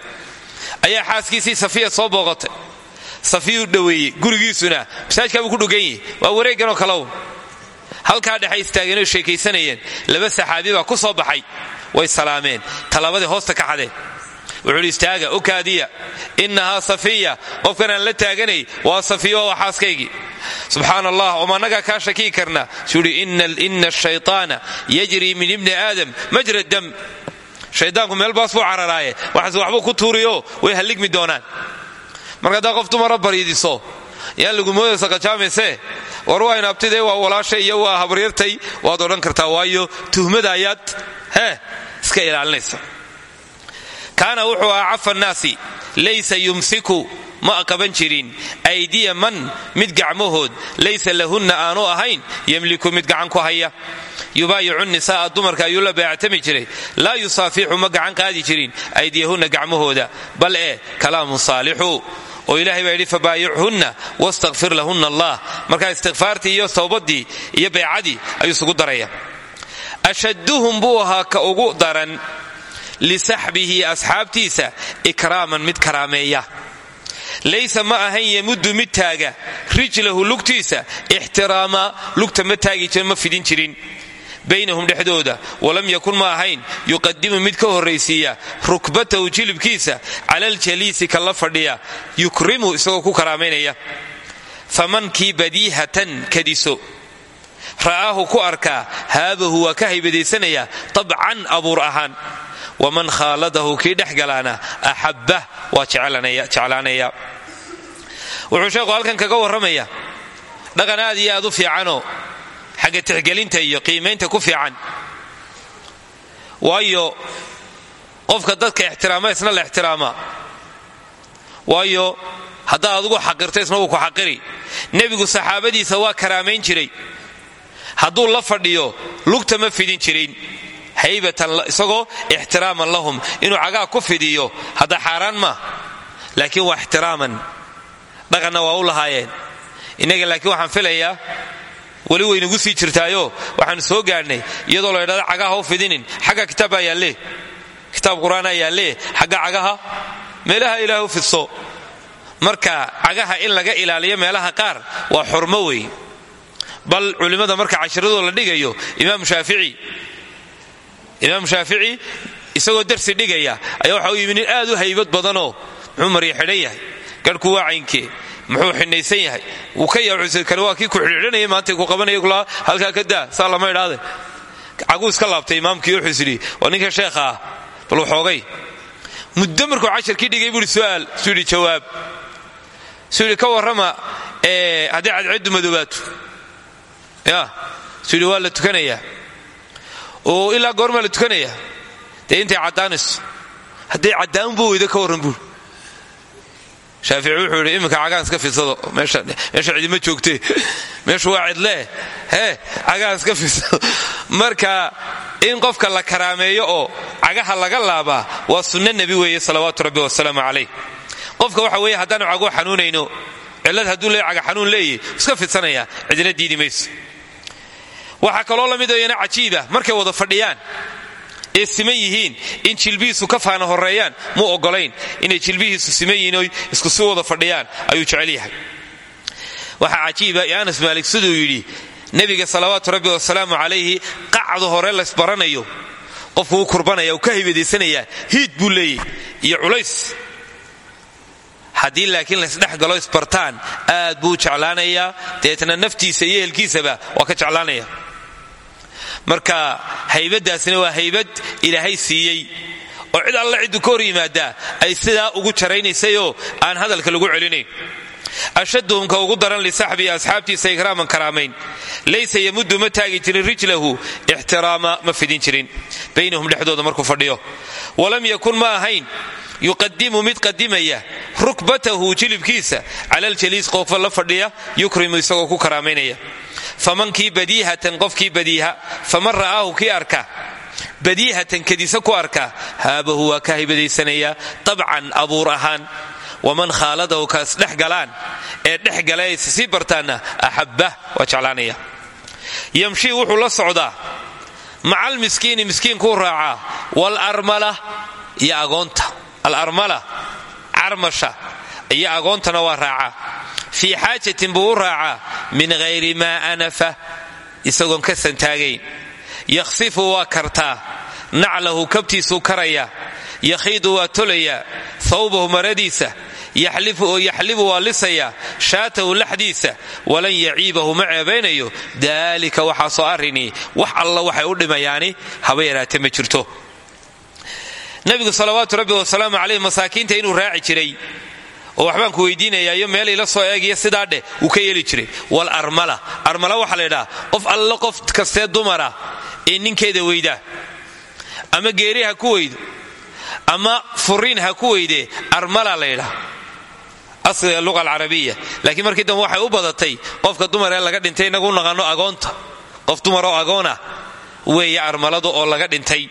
A: ayaa xaaskiisii safiya soo booqatay. Safiyuu dhoweeyey gurigiisuna masaajkaabuu ku dhogan yihi waa wareegganoo kalow halkaa dhexe istaageenoo sheekaysanayeen. Laba saxaabi baa ku soo baxay. Way salaameen. Talabadii hoosta ka xadeen. Wuxuu idhi istaaga u kaadiya. Innahaa safiya. Qofkan aan la taaganay waa safiya waa xaaskaygii. Subxaan allah ooma annagaa kaa shakii karna suu idhi ina ashayطaana yajrii min ibni aadam majra dam. Shaydaanku meel baas buu cararaaye. Waxaas waxbuu ku tuuriyo. Way halligmi doonaan. Marka haddaa qof dumara bariidiso yaan lagu moodaysa qajaamayse war waa inaabtidee waa walaashay iyo waa habaryartay waad odhan kartaa waayo tuhmada ayaad hee iska ilaalinaysa kaana wuxuu ahaa cafa nnaasi laysa yumsiku ma qaban jirin. Aydiya man mid gacmahood. Laysa lahunna aanu ahayn yemliku mid gacan ku haya. Yubaayicu nisaaa dumarka ayuu la baactami jiray. Laa yusaafixu ma gacan qaadi jirin. Aydiyahunna gacmahooda. Bal ee kalaamun saalixu oo ilahay baa yidhi fabaayichunna wastakfir lahunna allah. Markaa istikfaartii iyo towbadii iyo baycadii ayuu isugu daraya. Ashadduhum buu ahaa ka ugu daran lisaxbihi asxaabtiisa ikraaman mid karaameeya. Laysa ma ahan yamuddu mid taaga rijlahu lugtiisa ixtiraama lugta ma taagi jira ma fidin jirin baynahum dhexdooda walam yakun ma ahayn yuqadimu mid ka horraysiiya rukbatahu jilibkiisa cala aljaliisi ka la fadhiya yukrimu isagoo ku karaamaynaya faman kii badiihatan kadiso ra'aahu ku arkaa haabahu waa ka haybadaysanayaa tabcan abuur ahaan. Waman khaaladahu kii dhex galaana axabbah waa jeclaanaya. Wuxuu sheekhu halkan kaga warramaya dhaqan aad iyo aad u fiicanoo xagga tixgelinta iyo qiimaynta ku fiican. Waayo qofka dadka ixtiraama isna la ixtiraama. Waayo haddaad adugu xaqirto isna wuu ku xaqiri. Nebigu saxaabadiisa waa karaamayn jiray. Hadduu la fadhiyo lugta ma fidin jirin. Haybatan isagoo ixtiraaman lahum. Inuu cagaa ku fidiyo hadda xaaraan maa laakiin waa ixtiraaman. Dhaqanna waa u lahaayeen. Innaga laakiin waxaan filayaa weli waynagu sii jirtaayo waxaanu soo gaadhnay iyadoo la ydhahda cagaha u fidinin xagga kitaab baa yaalle kitaab qur'aanaa yaalle xagga cagaha? Meelaha ilaah u marka cagaha in laga ilaaliyo meelaha qaar waa xurmo wey bal culimmada marka cashiradoo la dhigayo imaam shaafici imaam shaafici isagoo darsi dhigaya ayaa waxa u yimi aad u haybad badanoo muxuu marya xidhan yahay. Garhku waa caynkee muxuu xidhnaysan yahay. Wuu ka yaabcusay kale waa kii ku xidhxidhanaya maanta ku qabanaya kulaa halkaa ka daa saa lama idhaade caguu laabtay imaamkii wuxuu is yidhi waa ninka sheekha ah bal waxoogay muddo markuu casharkii dhigay buuhi su'aal. Suu jawaab. Suu ka warrama haddii cadceeddu madoobaato ya suu yidhi waa la tukanayaa. Oo ilaa goormaa la tukanayaa. Dee intay caddaanayso. Hadday caddaanba weydo ka warran buuri shaafici wuxuu yidhi iminka cagaan iska fidsado. Meesha cidima joogtee meeshu waa cidlee hee cagaan iska fidsado. Marka in qofka la karaameeyo oo cagaha laga laabaa waa sunno nebi weeye salawaatu rabbi wasalaamu calayh. Qofka waxa weeye haddaanu cago xanuunayno. Cillad hadduu le caga xanuun leeyahy iska fidsanaya cidina diidi mayso. Waxaa kaloo la mid oyana cajiiba markay wada fadhiyaan ee siman yihiin in jilbihiisu ka faana horeeyaan muu ogolayn inay jilbihiisu siman yihiin isku si wada fadhiyaan ayuu jecel yahay. Waxaa cajiiba anas maalik siduu yidhi nebiga salawaatu rabbi wasalaamu calayhi qacdu hore laysbaranayo qofku wuu kurbanaya uu ka hibadaysanayaa hiid buu iyo culays. Haddii laakiin laysdhex galo isbartaan aad buu jeclaanayaa deetna naftiisa iyo ehelkiisaba waa ka jeclaanaya marka haybadaasina waa haybad ilaahay siiyey. Oo cid alla ciddu ka hor yimaaddaa ay sidaa ugu jaraynaysayoo aan hadalka lagu celinayn ashaduhum ka ugu daran lisaxbii asxaabtiisa ikraaman karaamayn. Laysa yamuddu ma taagi jirin rijlahu ixtiraama ma fidin jirin. Baynahum dhexdooda markuu fadhiyo. Walam yakun ma ahayn yuqadimu mid qadimaya rukbatahu jilibkiisa cala aljaliis qofka la fadhiya yukrimu isagoo ku karaamaynaya faman kii badiihatan qofkii badiiha faman ra'aahu kii arka badiihatan kadisa ku arka haabahu waa ka haybadaysanaya tabcan abuur ahaan waman khaaladahu kaas dhex galaan ee dhex gala aysa sii bartaanna axabbah waa jeclaanaya. Yamshii wuxuu la socdaa macal miskiini miskiinkuu raacaa walarmala iyo agoonta alarmala carmasha iyo agoontana waa raacaa fii xaajatin buu u raacaa min hayri maa anafa isagoon ka santaagayn yakhsifu waa kartaa naclahu kabtiisuu karayaa yakhiidu waa tolayaa thawbahu maradiisa yaxlibu waa lisayaa shaatahu laxdiisa walan yaciibahu ma ceebaynayo daalika waxaasoo arrinii wax alla waxay u dhimayaani haba yaraate ma jirto. Nabigu salawaatu rabbi wasalaamu caleyh masaakiinta inuu raaci jiray oo waxbaan ku weydiinayaayo meel ila soo eegaya sidaa dheh wuu ka yeeli jiray. Wal armala. Armala waxaa la ydhaha qof alla qof kastee dumara ee ninkeeda weydaa ama geeri ha ku weydo. Ama furiin ha ku weydee armala la ydhaha asliga luqa alcarabiya. Laakiin markii dambe waxay u badatay qofka dumar ee laga dhintay inagu naqano agoonta. Qof dumaroo agoona weeye armaladu oo laga dhintay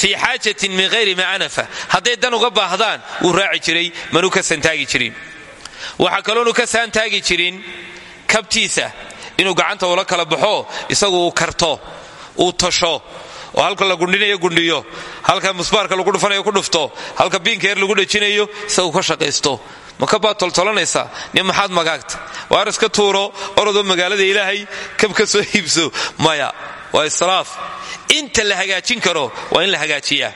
A: fii xaajatin min hayri ma anafa. Hadday dan uga baahdaan wuu raaci jiray manuu ka santaagi jirin. Waxaa kaloonu ka saantaagi jirin kabtiisa inuu gacanta ula kala baxo isagu uu karto uu tasho oo halka la gundhinayo gundhiyo halka musbaarka lagu dhufanayo ku dhufto halka biinka lagu dhejinayo isagu ka shaqaysto. Maka baad toltolanaysaa nin maxaad magaagta? Waar iska tuuro orodoo magaalada ilaahay kab ka soo hiibso maya. Waa israaf inta la hagaajin karo waa in la hagaajiyaa.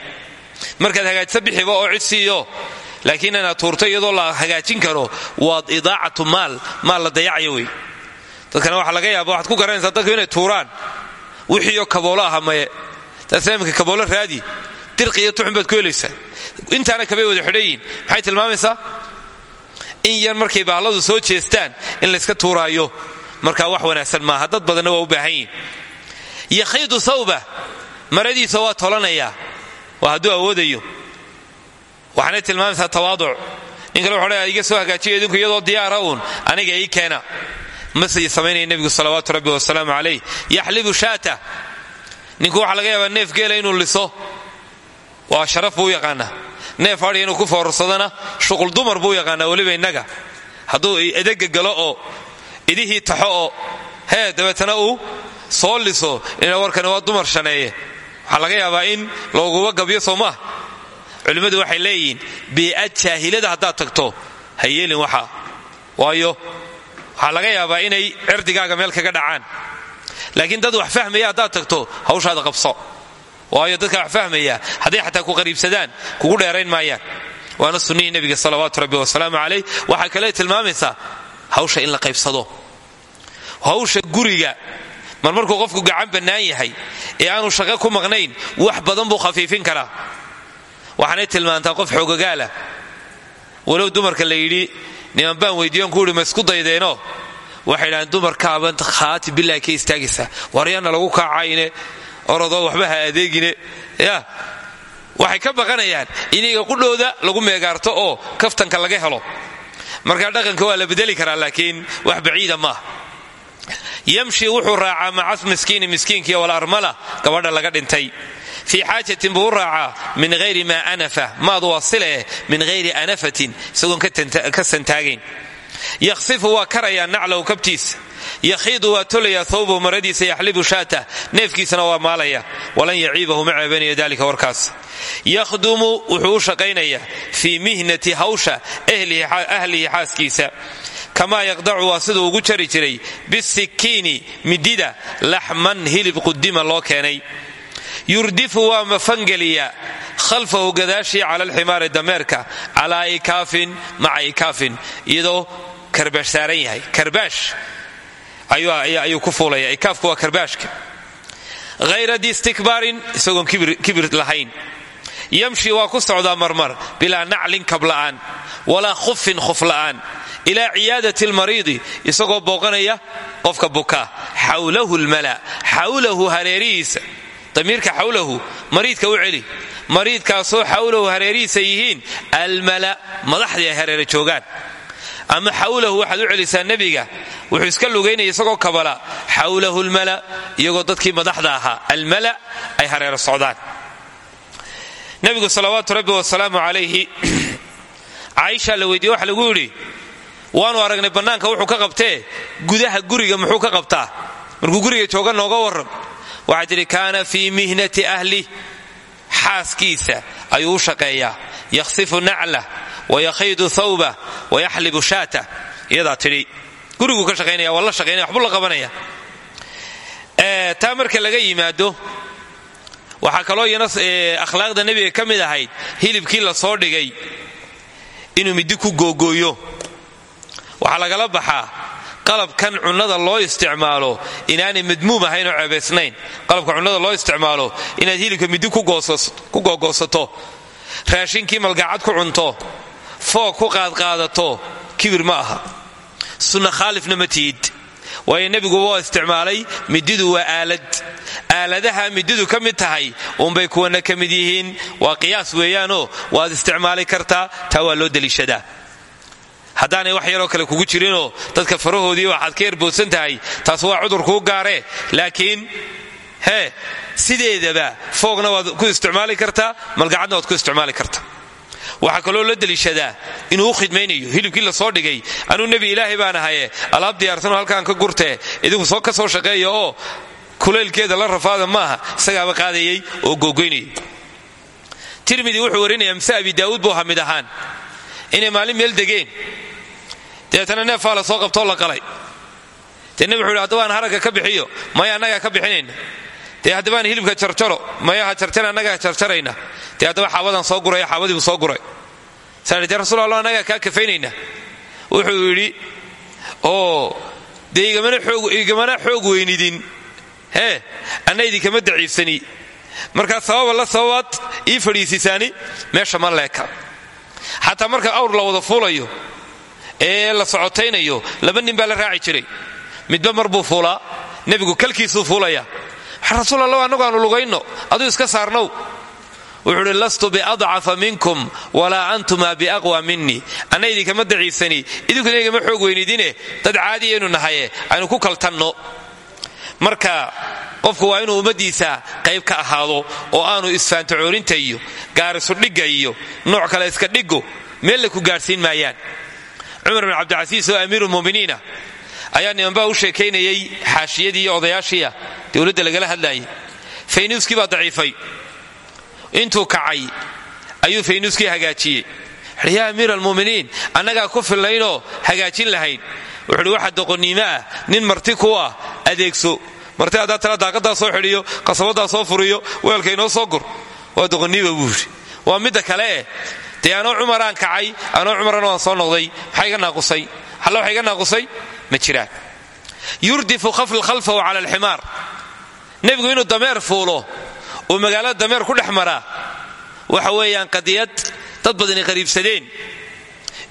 A: Markaad hagaajisa bixiba oo cid siiyo. Laakiin inaad tuurto iyadoo la hagaajin karo waad idaacatu maal maal la dayacayo wey. Dadkana waxaa laga yaaba waxaad ku garanaysaa dadku inay tuuraan. Wixiioo kaboolo aha maye. Taasmka kaboolo raadi dirqi iyo tuxun ku helaysaa. Intaana kabay wada xidhayiin maxay tilmaamaysaa? In yar markay baalladu soo jeestaan in layska tuuraayo. Markaa wax wanaagsan maaha. Dad badanna waa u baahan yihiin yakhiidu sawba maradiisa waa tolanayaa waa hadduu awoodayo tilmaamaysaa tawaaduc nin kale wuxuu iga soo hagaajiya idinku iyadoo diyaara uun aniga ii keena masay samaynaya nebigu salawaatu rabbi wasalaamu calayh yaxlibu ninku waxaa laga yaabaa neef geela inuu liso waa sharaf buu yaqaanaa neef adhi inuu ku foorsadana shuqul dumar buu yaqaanaa weliba innaga hadduu edega galo oo idihii taxo oo hee dabeetana uu soo liso ina waa dumar shaneeye. Waxaa laga yaabaa in looguba gabyo soo maah waxay leeyihiin bii'ad jaahilada haddaad tagto ha yeelin waxaa waayo waxaa laga inay cirdigaaga meel kaga dhacaan. Laakiin dad wax fahmaya haddaad tagto hawshaada qabso. Waayo dadka wax fahmaya hadday xataa ku qariibsadaan kugu dheerayn maayaan. Waana sunnihii nebiga salawaatu rabbi wasalaamu calayh. Waxaa kale tilmaamaysaa hawsha in la qaybsado. Hawsha guriga mar markuu qofku gacan bannaan yahay ee aanu shaqo ku maqnayn wax badan buu khafiifin karaa. Waxaanay tilmaantaa qof xoogagaalah walow dumarka la yidhi niman baan weydiiyon ku ihi ma isku daydeenoo waxay idhahdeen dumarkaaban khaati bilaahi ka istaagaysaa waryaana lagu kaacayne orodoo waxba ha adeegine. Ya waxay ka baqanayaan iniga qudhooda lagu meegaarto oo kaftanka laga helo. Markaa dhaqanka waa la bedeli karaa laakiin wax baciida maaha yamshi wuxuu raacaa maca miskiini miskiinkiiyo walarmala gabadha laga dhintay. Fii xaajatin buu u raacaa min hayri maa anafa maadu waa sileeh min hayri anafatin isagoon ka santaagayn yakhsifu waa karayaa naclahu kabtiisa yakhiidu waa tolayaa thawbahu maradiisa yaxlibu shaata neefkiisana waa maalaya. Walan yaciibahu ma ceebanayo warkaas. Yakhdumu wuxuu u shaqaynayaa fii mihnati hawsha ahlihi xaaskiisa kamaa yaqdacu waa siduu ugu jari jiray bisikiini midida laxman hilib qudima loo keenay. yurdifu waa mafangeliya khalfahu gadaashii cala alximaari dameerka calaa ikaafin maca ikaafin iyadoo karbaash saaran yahay. Karbaash ayuu ku fuulaya. Ikaafku waa karbaashka hayra distikbaarin isagoon kibir lahayn yamshi waa ku socdaa marmar bilaa naclin kabla'aan walaa khufin khuf la'aan ilaa ciyaadati lmariidi isagoo booqanaya qofka buka. Xawlahu lmala xawlahu hareerihiisa. Damiirka xawlahu mariidka u celi. Mariidkaasoo xawlahu hareerihiisa yihiin almala madaxdii ay hareere joogaan. Ama xawlahu waxaad u celisaa nebiga wuxuu iska lugaynaya isagoo kabala xawlahu lmala iyagoo dadkii madaxda ahaa. Almala ay hareero socdaan nebigu salawaatu rabbi wasalaamu calayhi caaisha la weydiiye waxa lagu yidhi waanu aragnay bannaanka wuxuu ka qabtee gudaha guriga muxuu ka qabtaa? Markuu guriga jooga nooga warram waxaa tidhi kaana fii mihnati ahli xaaskiisa ayuu u shaqeeyaa. Yakhsifu naclah wayakhiidu thawba wayaxlibu shaata. Iyadaa tidhi guriguu ka shaqaynaya waa la shaqaynaya la qabanaya. Taa marka laga yimaado waxaa kaloo iyana akhlaaqda nebiga ka mid ahayd hilibkii la soo dhigay inuu middi ku googooyo. Waxaa lagala baxaa qalabkan cunnada loo isticmaalo inaanay madmuum ahayn oo ceebaysnayn qalabka cunnada loo isticmaalo inaad hilibka middi ku googoosato. Raashinkii malgacad ku cunto foog ku qaadqaadato kibir ma aha. Sunna khaalifna ma tihid waayo nebigu waa isticmaalay mididu waa aalad. Aaladaha mididu ka mid tahay uunbay kuwana ka mid yihiin. Waa qiyaas weeyaanoo waad isticmaali kartaa taa waa loo deliishadaa. Haddaanay wax yaroo kale kugu jirinoo dadka farahoodii waxaad ka yarboodsan tahay taas waa cudur kuu gaaree laakiin hee sideedaba foogna waad ku isticmaali kartaa malgacadna waad ku isticmaali kartaa waxaa kaloo la deliishadaa inuu u khidmaynayo. Hilibkii la soo dhigay anuu nebi ilaahay baan ahaye alaab diyaarsanoo halkaan ka gurtee idinku soo ka soo shaqeeya oo kulaylkeeda la rafaada maaha isagaaba qaadayay oo googoynayay tirmidi wuxuu warinaya mise abi daa'uud buu hamid ahaan. Inay maalin meel degeen. Dabeetana neefaa la soo qabtoo la qalay. Dee nebi wuxu haddabaan haragga ka bixiyo maya annagaa ka bixinayna dee haddabaan hilibka jarjaro maya ha jarjara annagaa jarjarayna. Dee haddaba xaabadan soo guraya xaabadii buu soo guray. Saa dee rasul allah annagaa kaa kafaynayna wuxuu yidhi oo dee igamana xoog weynidin. Hee anna idinkama daciifsani. Markaa sababa la sababaad ii fadhiisisaani meesha ma leeka. Xataa marka awr la wada fuulayo ee la socotaynayo laba nin baa la raaci jiray. Midba mar buu fuulaa nebigu kalkiisuu fuulaya rasuul allah annagu aanu lugayno aduu iska saarnow. Wuxuu uhi lastu biadcafa minkum walaa antuma biaqwa minii anna idinkama daciifsani. Idinkuna igama xoog weynidine dad caadiyaynu nahaye. Aynu ku kaltanno. Marka qofku waa inuu ummaddiisa qayb ka ahaado oo aanu isfaantacoorinta iyo gaarisudhigga iyo nooc kale iska dhiggo meelle ku gaadhsiin maayaan. Cumar bin cabdicasiis oo amiirulmuminiina ayaa nimanbaa u sheekaynayay xaashiyadii iyo odayaashiia dowladda lagala hadlaayay faynuuskii baa daciifay. Intuu kacay ayuu faynuuskii hagaajiyey. Wuxuhi yaa almuminiin annagaa ku fillaynoo hagaajin lahayn. Wuxuuhi waxa doqonnimo ah nin marti ku ah adeegso. Marti haddaa tala daaqadaa soo xidhiyo qasabadaa soo furiyo weelka inoo soo gur. Waa doqonniima buu yidhi waa midda kale eh. Dee anoo kacay anoo cumarana waan soo noqday maxaa iga naaqusay? Waxa iga naaqusay ma jiraan yurdifu khafl khalfahu cala alximaar nebigu inuu dameer fuulo uu magaalada dameer ku dhex maraa waxa weeyaan qadiyad dad badani qariibsadeen.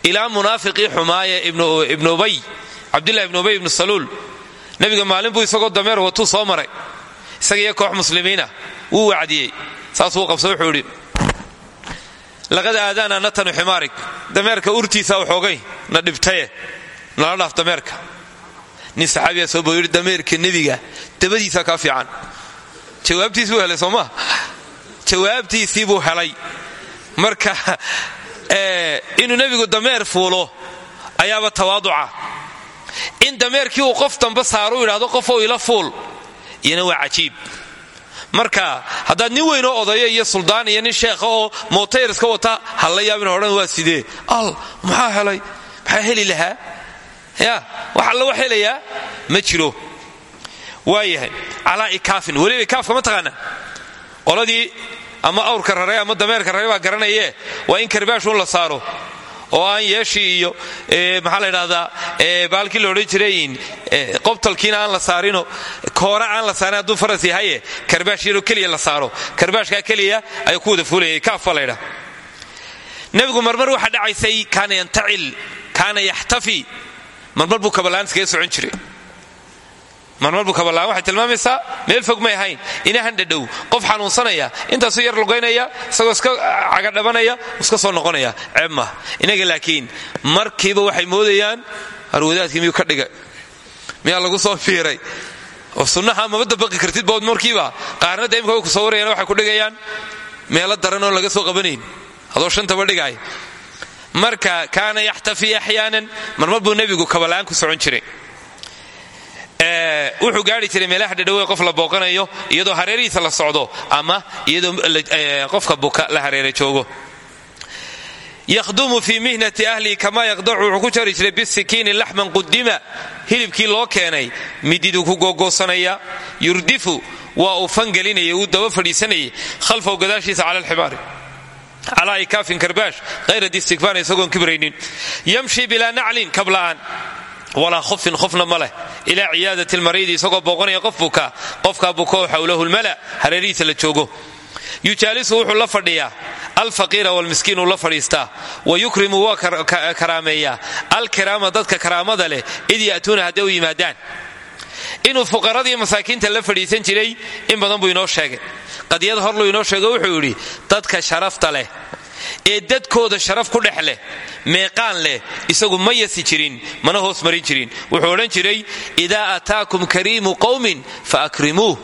A: Ilaa munaafiqii xumaaye ibnu ubay cabdillahi ibnu ubay ibnu saluul. Nebiga maalin buu isagoo dameer watuu soo maray. Isagiiyo koox muslimiina wuu wacdiyey. Saasuu qabsa wuxuu idhi laqad aadaana natanu ximaarig dameerka urtiisa waxoogay na dhibtaye nala dhaaf dameerka nin saxaabiyaa soo boo yidhi dameerka nebiga. Dabadiisa kaa fiican. Jawaabtiis buu helay soo maa jawaabtiisii buu helay. Marka inuu nebigu dameer fuulo ayaaba tawaaduca. In dameerkii uu qof damba saaruu yidhaahdo qofow ila fuul iyana waa cajiib. Marka haddaad nin weynoo odaya iyo suldaan iyo nin sheekha oo mootayr iska wata halla yaabin odhan waa sidee? Al maxaa helay? Maxaa heli lahaa ya wax alla wax helayaa ma jiro. Waayahay calaa ikaafin weliba ikaafka ma taqaana. Qoladii ama awrka raray ama dameerka raray baa garanayee waa in karbaashuun la saaro. Oo aan yeeshii iyo maxaa la ydhahdaa baalkii la odhan jiray qobtalkiina aan la saarino koora aan la saarin hadduu faras yahaye karbaash yaroo keliya la saaro. Karbaashkaa keliya ay ku wada fuulayay kaafba laydha nebigu marmar waxaa dhacaysay kaana yantacil kaana yaxtafi marmar buu iskaga socon jiray. Marmar buu kabalaan waxay tilmaamaysaa meel fog may ahayn. Inahan dhadhow qof xanuunsanaya intaasuu yar lugaynaya isagoo iska cagadhabanaya iska soo noqonaya. Ceeb inaga laakiin markiiba waxay moodayaan harwadaadkii miyuu ka dhigay? Miyaa lagu soo fiiray? Oo sunnaha maba dabaqi kartid bood markiiba. Qaarna way ku soo warayaan waxay ku dhigayaan. Meelo daran oon laga soo qabanayn. Adoo shantaba dhigaay marka kaana yaxtafi axyaanan marmar buu nebigu kabalaan ku socon jiray. Wuxuu gaari jiray meelaha dhadhowe qof la booqanayo iyadoo hareerihiisa la socdo ama iyadoo qofka buka la hareera joogo. Yakhdumu fii mihnati ahlihi kamaa yaqdacu ku jari jiray bisikiini laxman qudima hilibkii loo keenay mididuu ku googoosanaya yurdifu waa uu fangelinaya uu daba fadhiisanayay khalfahu gadaashiisa cala calaa ikaafin karbaash hayra distikfaan isagoon kibraynin yamshi bilaa naclin kabla'aan walaa khufin khufna ma leh ilaa ciyaadati isagoo booqanaya qof buka qofkaa buka oo xawlahu la joogo yujaalisu wuxuu la fadhiyaa alfaqiira walmiskiin la fadhiistaa wa yukrimu waa karaameeyaa alkiraama dadka karaamada leh id ya'tuuna hadday u yimaadaan inuu fuqaradii masaakiinta la fadhiisan jiray in badan buu inoo sheegay qadiyad horluu inoo sheego wuxuu yidhi dadka sharafta leh ee dadkooda sharaf ku dhex leh meeqaan leh isagu ma yasi jirin mana hoos marin jirin. Wuxuu odhan jiray idaa ataakum kariimu qowmin fa akrimuuh.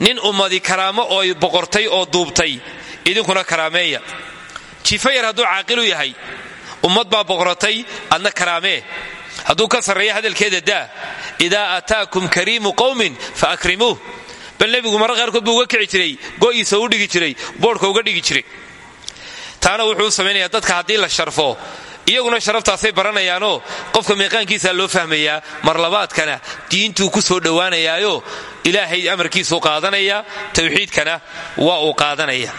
A: Nin ummadi karaamo oo boqortay oo duubtay idinkuna karaameeya. Jifa yar hadduu caaqilu yahay ummad baa boqratay adna karaamee. Hadduu ka sarreeya hadalkeeda daa idaa ataakum kariimu qowmin fa akrimuuh bal nebigu marra qaarkood buu uga kici jiray go'iisa u dhigi jiray boodhka uga dhigi jiray. Taana wuxuu u dadka haddii la sharfo iyaguna sharaftaasay baranayaanoo qofka meeqaankiisaa loo fahmayaa marlabaadkana diintuu ku soo dhowaanayaayo ilaahay amarkiisuu qaadanaya tawxiidkana waa uu qaadanaya.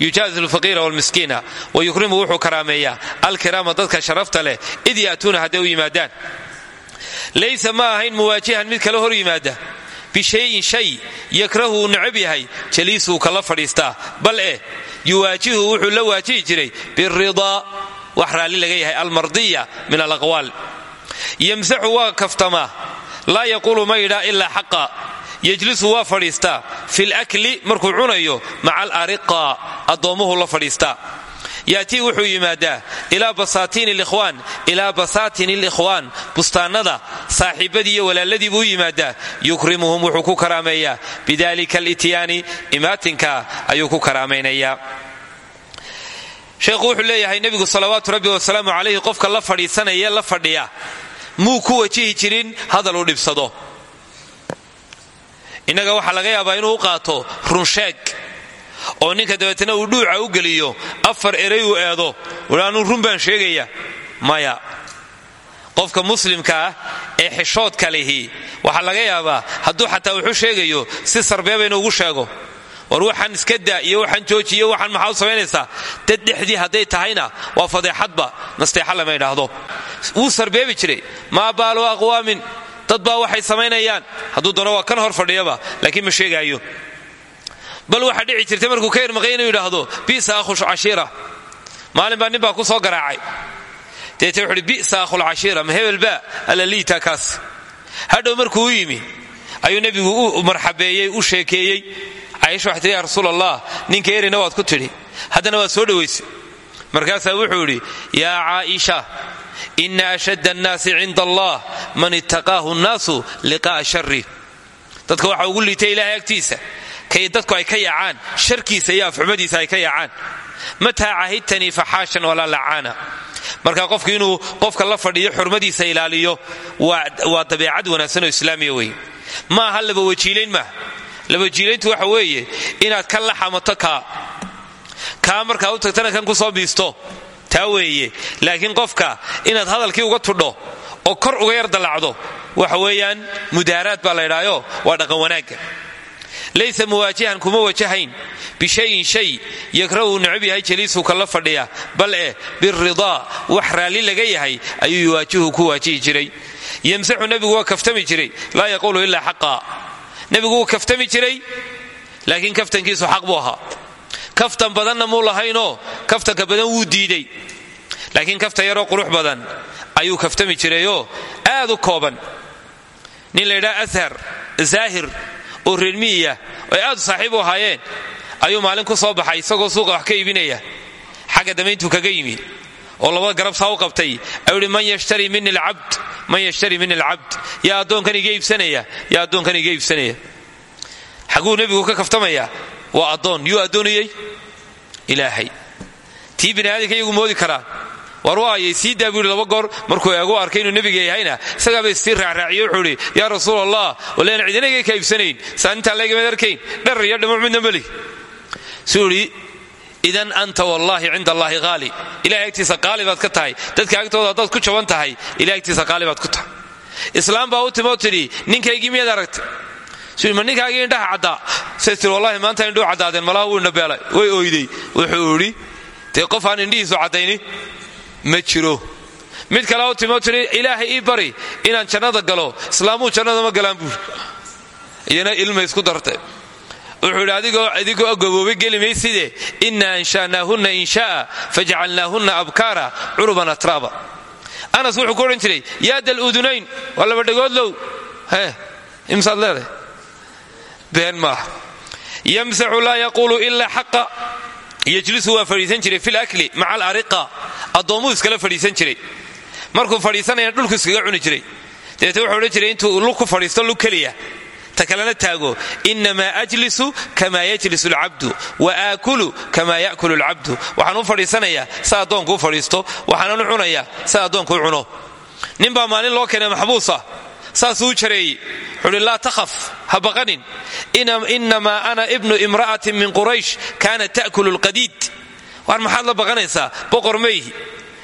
A: Yujaazi lfaqiira wlmiskiina wa yukrimu wuxuu karaameeyaa alkiraama dadka sharafta leh id ya'tuuna yimaadaan. Laysa ma ahayn muwaajihan mid kala hor yimaada bishayin shay yakrahu uu necab yahay jaliisuu kala fadhiistaa bal eh yuwaajihu wuxuu la waajihi jiray biridaa wax raalli laga yahay almardiya min alaqwaal yamsaxu waa kaftamaa laa yaquulu ma yidhaa ilaa xaqa yejlisu waa fadhiistaa fil akli markuu cunayo maca alariqa addoommuhu la fadhiistaa yaatii wuxuu yimaadaa ilaa basaatiin likhwaan ilaa basaatin likhwaan bustaannada saaxiibadii iyo walaaladii buu yimaadaa. Yukrimuhum wuxuu ku karaameeyaa. Bidalika alityaani imaatinka ayuu ku karaamaynayaa sheekhu wuxuu leeyahay nebigu salawaatu rabbi wasalaamu calayhi qofka la fadhiisanaya la fadhiya muu ku wajihi jirin hadal uu dhibsado. Innaga waxaa laga yaabaa inuu u qaato runsheeg oo ninka dabeetana uu dhuuca u geliyo. Afar erey uu eedo anuu run baan sheegaya. Maya. Qofka muslimka ah ee xishoodka lihi waxaa laga yaabaa hadduu xataa wuxuu sheegayo si sarbeeba inuu ugu sheego. War waxaan iska daa iyo waxaan jooji iyo waxaan maxaa u samaynaysaa dad dhexdii hadday tahayna waa fadeexadba nasteexa lama idhaahdo. Wuu sarbeebi jiray. Maa baalu aqwaamin? Dad baa waxay samaynayaan. Hadduu doono waa kan hor fadhiyaba laakiin ma sheegaayo bal waxaa dhici jirta markuu ka irmaqay inuu yidhaahdo bisa akhush cashiira maalin baa nin baa ku soo garaacay. Deete wuxu uhi bisa akhul cashiira ma hebelba alla liita kaas. Markuu u yimi ayuu nebigu u marxabeeyey u sheekeeyey. Caaisha waxay tihi ya rasuul erina waad ku tidhi. Haddana waad soo dhowaysay markaasaa wuxuu idhi yaa caaisha ina ashadda annaasi cinda allah man ittaqaahu nnaasu liqaa'a shari dadka waxaa ugu liitay ilaahay agtiisa kay dadku ay ka yaacaan. Sharkiisa iyo afxumadiisa ay ka yaacaan. Mataa cahidtanii faxaashan walaa lacaana. Marka qofku inuu qofka la fadhiyo xurmadiisa ilaaliyo waa wanaagsan oo islaamiya wey ma aha labawajiilayn maaha labajiilayntu waxa weeye inaad ka laxamato kaa. Kaa markaa u tagtana kan ku soo biisto taa weeye. Laakiin qofka inaad hadalkii uga tudho oo kor uga yar dallacdo waxa weeyaan mudaaraad baa la ydhaayo waa dhaqan wanaagga laysa muwaajihan kuma wajahayn bishayin shay yakrahu necab yahay jaliisuu kala fadhiya bal eh biridaa wax raalli laga yahay ayuu yuwaajihu ku waajihi jiray yamsaxu nebigu waa kaftami jiray laa yaquulu ilaa xaqa nebigu wuu kaftami jiray laakiin kaftankiisu xaq buu ahaa kaftan badanna muu lahaynoo kaftanka badan wuu diiday laakiin kaftan yaroo qurux badan ayuu kaftami jirayoo aad u kooban nin oo reermiyiya oy aad saaxiib u ahaayeen ayuu maalin ku soo baxay isagoo suuqa wax ka iibinaya. Xagga damayntuu kaga yimi oo laba garab saa u qabtay. Ayuu ihi man yashtari mini alcabd man yashtari mini alcabd yaa addoonkan iga iibsanaya yaa addoonkan iga iibsanaya. Xaguu nebigu ka kaftamaya waa addoon yuu addooniyey ilaahay. Tii bini aadamka iyagu moodi karaan war waayay sii daa buu yidhi laba goor markuu eegu arkay inuu nebiga yahayna isagaaba istii raacraaciye wuxuu idhi yaa waleen cidinagay ka iibsanayn saan intaan leegamaad arkayn dharar iyo dhamuc midna meli suu idan anta wallaahi cinda allaahi haali ilahay agtiisa ka tahay dadka agtooda haddaad ku jaban tahay ilahay agtiisa ku tahay. Islaam baa u timoo tidhi ninkaygii miyaad aragtay? Ma ninkaagii indhaha caddaa. Wallahi maanta indhuu caddaadeen malaha wuu indhabeelay way oyday wuxuu idhi dee qof aan ma jiro. Mid kale u timo tiri ilaahay ii bari inaan jannada galo islaamuu jannada ma galaan buuri iyana ilma isku dartay. Wuxuu idhi adigoo idigoo gaboobay geli mayside inna anshaanaahunna insha'a fajcalnaahunna abkaara curuban atraaba. Anas wuxuu ku odhan jiray yaa dal udunayn waa laba dhagoodlow he imsaad leedahay? Been maaha. Yamsaxu laa yaquulu ilaa xaqa yejlisu waa fadhiisan jiray fil akli maca alariqa addoommuu iskala fadhiisan jiray. Markuu fadhiisanayana dhulku iskaga cuni jiray. Dabeete wuxuu odhan jiray intuu lug ku fadhiisto lug keliya. Ta kalena taago. Inamaa ajlisu kamaa yajlisu alcabdu wa aakulu kamaa yakulu alcabdu waxaan u fadhiisanayaa sa addoonku u fadhiisto waxaanan u cunayaa sa addoonku u cuno. Ninbaa maalin loo keenay maxbuusa saasuu jareeyey wuxuuhi laa takhaf ha baqanin. Inamaa ana ibnu imra'atin min quraysh kaanat ta'kulu lqadiid waar maxaad la baqanaysaa? Boqor mayhi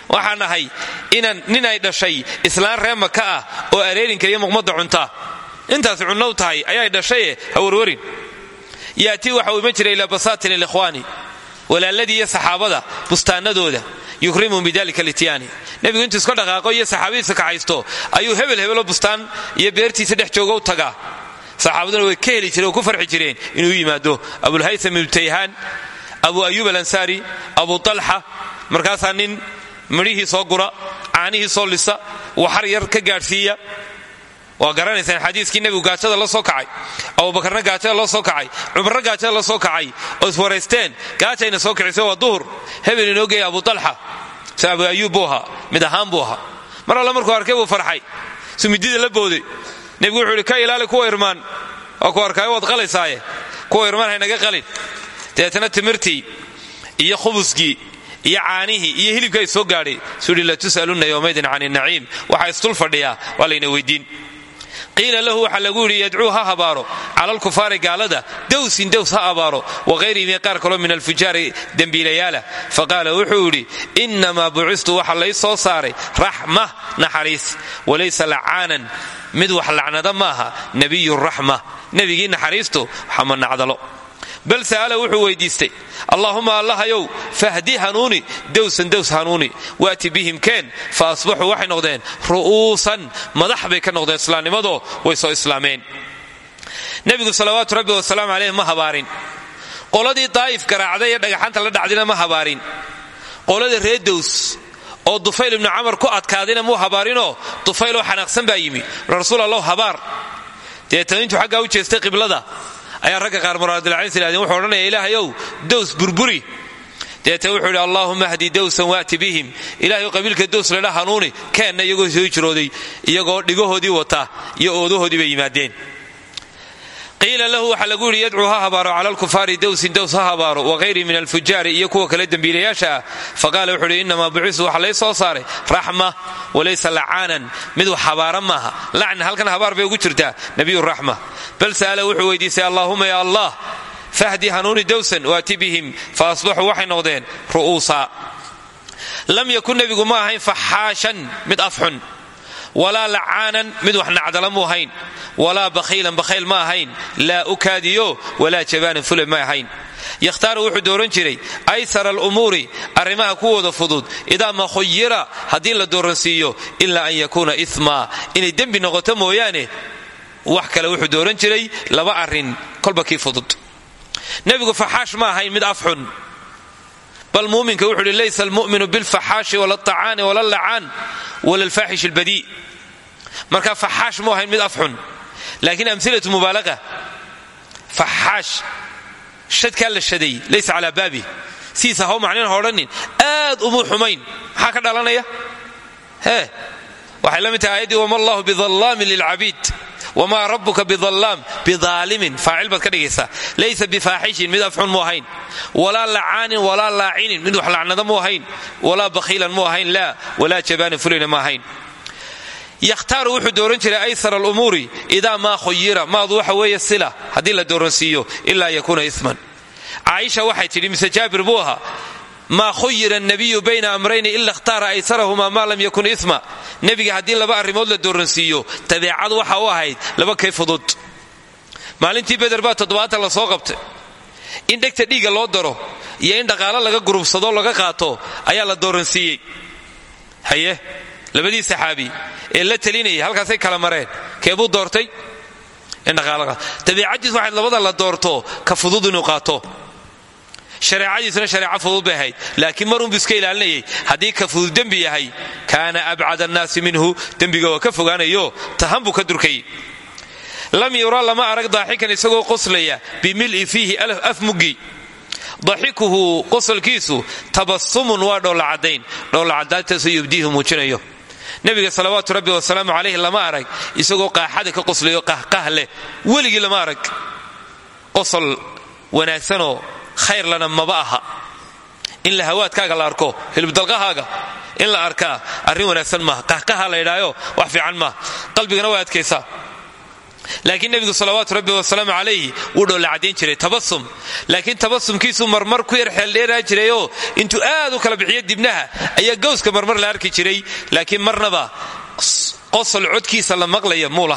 A: waxaan ahay inaan nin ay dhashay islaan ree maka ah oo areerinka iyo muqmadda cuntaa intaas cunnow tahay ayay dhashaye ha warwarin. Yaatii waxa uu iman jiray ilaa basaatin alikhwaani walaaladii iyo saxaabada bustaanadooda yukrimuhum bidalika lityaani. Nebigu intuu iska dhaqaaqo iyo saxaabadiisa kaxaysto ayuu hebel hebelo bustaan iyo beertiisa dhex jooga u tagaa. Saxaabaduna way ka heli jireen oo ku farxi jireen inuu yimaado abulhaytham ibnu tayhaan abu ayuub alansaari abu talxa markaasaa nin midhihii soo gura caanihii soo lisa waxar yar ka gaadhsiiya waa garanaysaan xadiiskii nebigu gaajada la soo kacay abubakarna gaajada la soo kacay cumarna gaajada la soo kacay oo iswaraysteen gaajayna soo kicisa waa duhur. Hebel inoo geeya abu talxa se abu ayuub mid ahaan buu ahaa. Mar alle markuu arkay buu farxay sumidida la booday nebigu wuxuu ka ilaali kuwa irmaan. Waa ku arkaayo waad qalaysaaye. Kuwa irmaan haynaga qalin. Dabeetana timirtii iyo khubuskii iyo caanihii iyo hilibka ay soo gaadhay. Suu ihi latus'alunna yowmaydin can inaciim waxaa isdul fadhiyaa waa layna weydiin qiila lahu waxaa lagu yidhi yadcuu ha habaaro cala alkufaari gaalada dowsin dows ha abaaro. Wakayrihim qaar kaloo min alfujaari dembiilayaala. Faqaala wuxuu yidhi innamaa bucistu waxa lay soo saaray raxma naxariis. Walaysa lacaanan mid wax lacnada maaha nebiyu raxma. Nebigii naxariistu waxama nacdalo bal sa'ala wuxuu weydiistay allaahuma allahayow fahdi hanuuni dowsan dows hanuuni waati bihim keen fa asbaxuu waxay noqdeen ru'uusan madax bay ka noqdeen islaamnimadoo way soo islaameen. Nebigu salawaatu rabbi wasalaamu caleyh ma habaarin. Qoladii daa'if garaacday ee dhagaxanta la dhacdina ma habaarin. Qolada reer dows oo dufayl ibnu camar ku adkaadina muu habaarinoo dufayloo xanaaqsan baa yimi. Rasuul allow habaar. Deetana intuu xaggaa u jeestay qiblada ayaa ragga qaar muraadilcayn ihahdeen wuxuu odhanaya ilaahayow dows burburi. Deeta wuxuu idhi allaahuma hdi dowsan waati bihim. Ilahayu qabiilka dows ledha hanuuni keenna iyagoo soo jirooday iyagoo dhigahoodii wata iyo oodahoodii bay yimaadeen qiila lahu waxaa lagu yidhi yadcuu ha habaaro cala alkufaari dowsin dows ha habaaro wahayri min alfujaari iyo kuwa kale dembiilayaasha. Ah wuxuu uhi innamaa bucisu waxa lay soo saaray raxma walaysa lacaanan mid habaara maaha. Lacna halkan habaar bay ugu jirtaa nebiyuraxma bal sa'ala wuxuu weydiistay allaahuma ya allah fahdi hanuuni dowsan waati bihim fa asbaxuu waxay noqdeen ru'uusa lam yakun nebigu ma ahayn faxaashan mid afxun walaa lacaanan mid wax nacdala mu ahayn walaa bakhiilan bakhayl ma ahayn laa ukaadiyo walaa jabaanan fule ma ahayn. Yakhtaaru wuxuu dooran jiray aysara alumuuri arrimaha kuwooda fudud idaa ma khuyira haddii la dooransiiyo ilaa an yakuuna imaa inay dembi noqoto mooyaane wax kale wuxuu dooran jiray laba arrin kolba kii fudud. Nebigu faxaash ma ahayn mid afxun bal muuminka wuxuu uhi laysa almu'minu bilfaxaashi wala alطacaani wala allacaan wala alfaaxish albadii marka faxaash mu ahayn mid afxun laakiin amsilatu mubaalaqa faxaash shadkaa la shaday laysa calaa baabi sidiisa haw macnin ha odhanin aad umuu xumayn maxaa ka dhalanaya hee waxay la mid tahay ayaddii wama allahu bidallaamin lilcabiid wmaa rabuka bidallaam bidaalimin faacil baad ka dhigaysaa. Laysa bifaaxishin mid afxun mu ahayn. Walaa lacaanin walaa laacinin mid wax lacnada mu ahayn. Walaa bakhiilan mu ahayn. Laa walaa jabaanin fulina ma ahayn. Yakhtaaru wuxuu dooran jiray aysar alumuuri idaa maa khuyira maadu waxa weeye sila haddii la dooransiiyo ilaa yakuuna isman. Caaisha waxay tidhi mise jaabir buu ahaa maa khuyira nabiyu bayna amrayni ila ikhtaara aysarahumaa maa lam yakun ima nebiga haddii laba arrimood la dooransiiyo dabeecad waxa u ahayd laba kay maalintii beder baa toddobaatan la soo qabtay. In dhegta dhiigga loo daro iyo in dhaqaalo laga gurubsado laga qaato ayaa la dooransiiyey haye labadii saxaabi ee la talinayay halkaasay kala mareen keebuu doortay? In dhaqaaladabeicaddiis waxayd labada la doorto ka fudud qaato shareecadiisuna shareeco fudud bay ahayd. Laakiin marunbu iska ilaalinayay. Haddii ka fudud dembi yahay kaana abcad annaasi minhu dembiga waa ka fogaanayo tahan buu ka durkayay lam yura lama arag daaxikan isagoo qoslaya bimil'i fiihi af muggi daxikuhu qosolkiisu tabasumun waa dhoollacadayn dhoollacadaantaasoo yubdiihu muujinayo. Nebiga salawaatu rabbi wasalaamu calayhi lama arag isagoo qaaxada ka qoslayo qahqah leh. Weligii lama arag. Qosol wanaagsanoo khayrlana maba aha. In la hawaadkaaga la arko hilibdalqahaaga in la arkaa arrin wanaagsan maaha. Qahqaha la ydhaayo wax fiican maaha. Qalbigana way adkaysaa. Laakiin nebigu salawaatu rabbi wasalaamu calayhi wuu dhoolla caddayn jiray tabasum laakiin tabasumkiisuu marmar ku yar xeeldheeraa jirayoo intuu aad u kala bixiyo dibnaha ayaa gowska marmar la arki jiray. Laakiin marnaba qosol codkiisa la maqlaya muu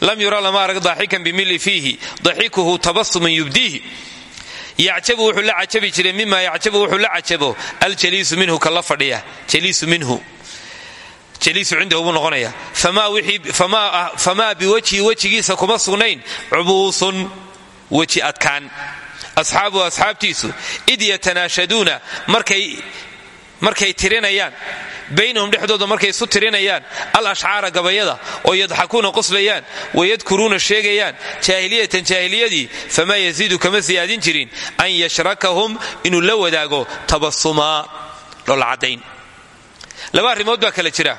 A: lam yura lama arag daaxikan bimili fiihi. Daxikuhu tabasuman yubdiihi yacjabu wuxuu la cajabi jiray mima yacjabu wuxuu la cajabo. Aljaliisu minhu kala fadhiya. Jaliisu minhu. Jaliisu cindahu buu noqonaya. Famaa biwajhi wejigiisa kuma sugnayn. Cubuusun. Weji adkaan. Asxaabuhu asxaabtiisu id markay tirinayaan baynahum dhexdooda markay isu tirinayaan al ashcaara gabayada oo yadxakuuna qoslayaan wayadkuruuna sheegayaan jaahiliyatan jaahiliyadii famaa yaziidu kama siyaadin jirin an yashrakahum inuu la wadaago tabasumaa dholcadayn laba arrimood baa kala jira.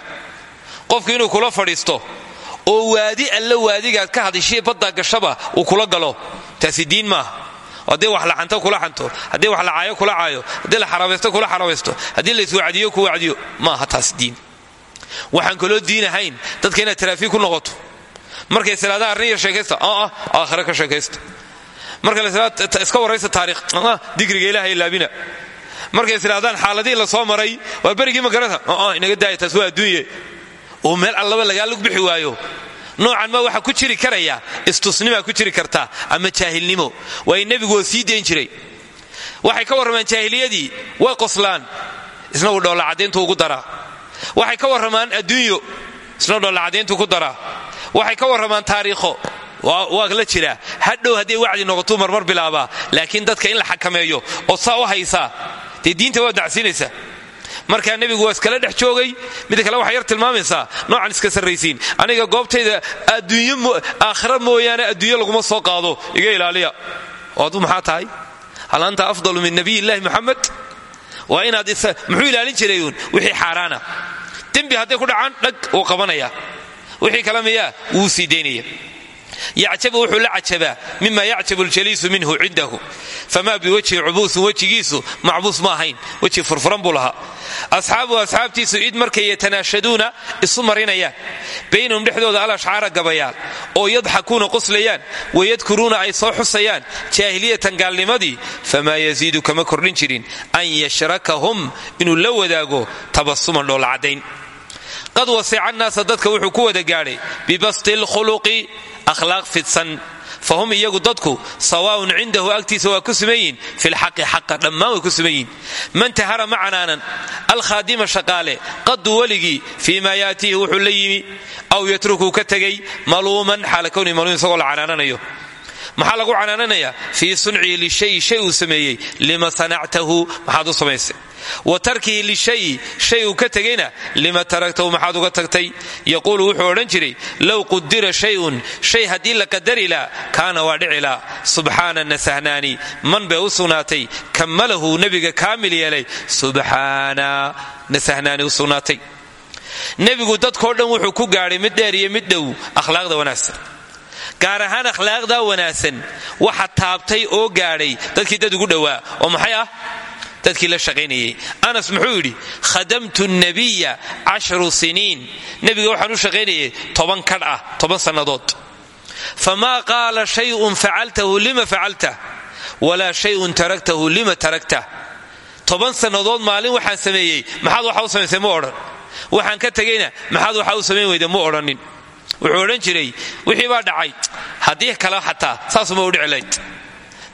A: Qofku inuu kula fadhiisto oo waadi alla waadigaad ka hadishiya baddaa gashaba uu kula galo taasi diin maaha haddii wax la xanto kula xanto haddii wax la caayo kula caayo. Haddii la xarabaysto kula xarabaysto haddii la iswacdiyo ku wacdiyo. Maaha taas diin. Waxaan kaloo diin ahayn. Dadka inaad taraafiig ku noqoto. Markay salaadaha arrin yar sheekaysta ah aakhire ka sheekaysta marka la iska warraysa taariikh. Digriga ilaha ilaabina markay isidhahdaan xaaladihii la soo maray waa berigii magarata inaga daaya taas adduunye. Oo meel allaba lagaa lug bixi waayo noocan ma waxaa ku jiri karaya istusnimaa ku jiri kartaa ama jaahilnimo. Waayo nebigu waa sii dayn jiray. Waxay ka warramaan jaahiliyadii way qoslaan isna uu dhoollacadayntu ugu daraa. Waxay ka warramaan adduunyo isna dhoollacadayntu ku daraa. Waxay ka warramaan taariikho waa la jiraa. Hadhow hadday wacdi noqotuu marmar bilaabaa laakiin dadka in la xakameeyo oo saa u haysaa dee diinta waa dacsiinaysa markaa nebigu waa iskala dhex joogay mida kale waxay yar tilmaamaysaa noocan iska sarraysiin. Aniga goobtayda adduunyo aakhira mooyaane adduunyo laguma soo qaado iga ilaaliya. Oo aduu maxaa tahay? Hal anta afdalu min nabiy illahi muxamed waa inaad muxuu ilaalin jiray uun? Wixii xaaraana. Dembi hadday ku dhacaan dhag wuu qabanaya wixii kale miyaa wuu sii daynaya yacjabu wuxuu la cajabaa mima yacjabu ljaliisu minhu cindahu famaa biwajhi cubuusun wejigiisu macbuus ma ahayn weji furfuran buu lahaa asxaabuhu asxaabtiisu id markay yatanaashaduuna isu marinayaan baynahum dhexdooda al ashcaara gabayaal oo yadxakuuna qoslayaan wayadkuruuna ay soo xusayaan jaahiliyatan gaalnimadii famaa yaziidu kama kordhin jirin an yashrakahum inuu la wadaago tabasuman dhoolacadayn qad wasica naasa dadka wuxuu ku wada gaadhay bibasti lkhuluqi akhlaaq fidsan. Fahum iyagu dadku sawaaun cindahu agtiisa waa ku sumayiin filxaqi xaqa dhammaan way man tahara ma canaanan alkhaadima shaqaale qadu weligii fii maa yaatiihi wuxuu la aw yatrukuu ka tegay maluuman xaala kowni maluum maxaa lagu canaananayaa? Fii suncihi lishayi shay uu sameeyey lima sanactahu maxaad u wa tarkihi lishayi shay uu ka tegayna lima taragtahu maxaad uga tagtay? Yaquulu wuxuu odhan jiray low qudira shayun shay haddii la qadari laa kaana waa dhicilaa subxaana nasahnaani man bay u sugnaatay kammalahu nebiga kaamil yeelay. Subxaana nasahnaani u sugnaatay. Nebigu dadkoo dhan wuxuu ku gaadhay mid dheer iyo mid dhow akhlaaqda wanaagsan. Gaar ahaan akhlaaqdaa wanaagsan waxa taabtay oo gaadhay dadkii dad ugu dhowaa oo maxay ah dadkii la shaqaynayay. Anas muxuu yidhi khadamtu nabiya cashru siniin. Nebiga waxaan u shaqaynayay toban kadh ah toban sannadood. Famaa qaala shayun facaltahu lima facaltah walaa shayun taraktahu lima tarakta? Toban sannadood maalin waxaan sameeyey maxaad waxa u samaysay mu odhan. Waxaan ka tegayna maxaad waxa u samayn weyda mu odhanin wuxuu odhan jiray wixii baa dhacay. Haddii kale xataa saasuma u dhicilayd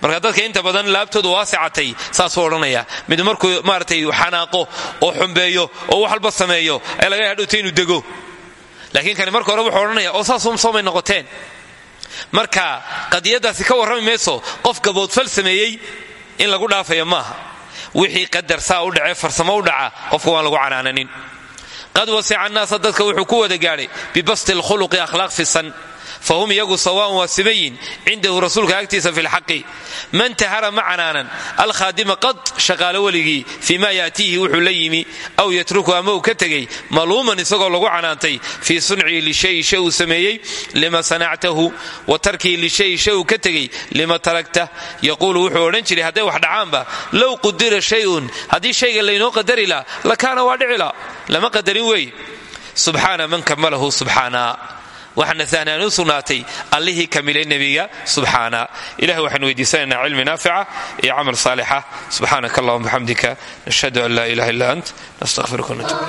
A: marka dadka inta badan laabtooda waasicatay saasuu odhanaya. Mid markuu maaratay xanaaqo oo xumbeeyo oo wax walba sameeyo ee laga hadhowta inuu dego. Laakiin kani marka hore wuxuu odhanaya oo saasum soomay noqoteen. Marka qadiyadaasi ka warrami mayso qof gaboodfal sameeyey in lagu dhaafaya maaha. Wixii qadar saa u dhacee farsamo u dhaca qofka waan lagu canaananin. Qad wasica annaasa dadka wuxuu ku wada gaadhay bibasti lkhuluqi akhlaaq fisan fa hum iyagu sawaan waa simayin cindahu rasuulka agtiisa fi lxaqi man tahara ma canaanan alkhaadima qad shaqaalo weligii fii ma yaatiihi wuxuu la yimi aw yatruku ama uu ka tegey maluuman isagoo lagu canaantay fii suncihi lishayi shay uu sameeyey lima sanactahu wa tarkihi lishayi shay uu ka tegey lima taragta yaquulu wuxuu odhan jiray hadday wax dhacaanba low qudira shayun haddii waxaana sahnaan u sugnaatay allihii kamilay nebiga subxaana. Ilahi waxaan weydiisanaynaa cilmi naafica iyo camal saalixa ah. subxaanaka allahuma bxamdika nashhadu an laa ilaha illa ant nastaqfiruka natub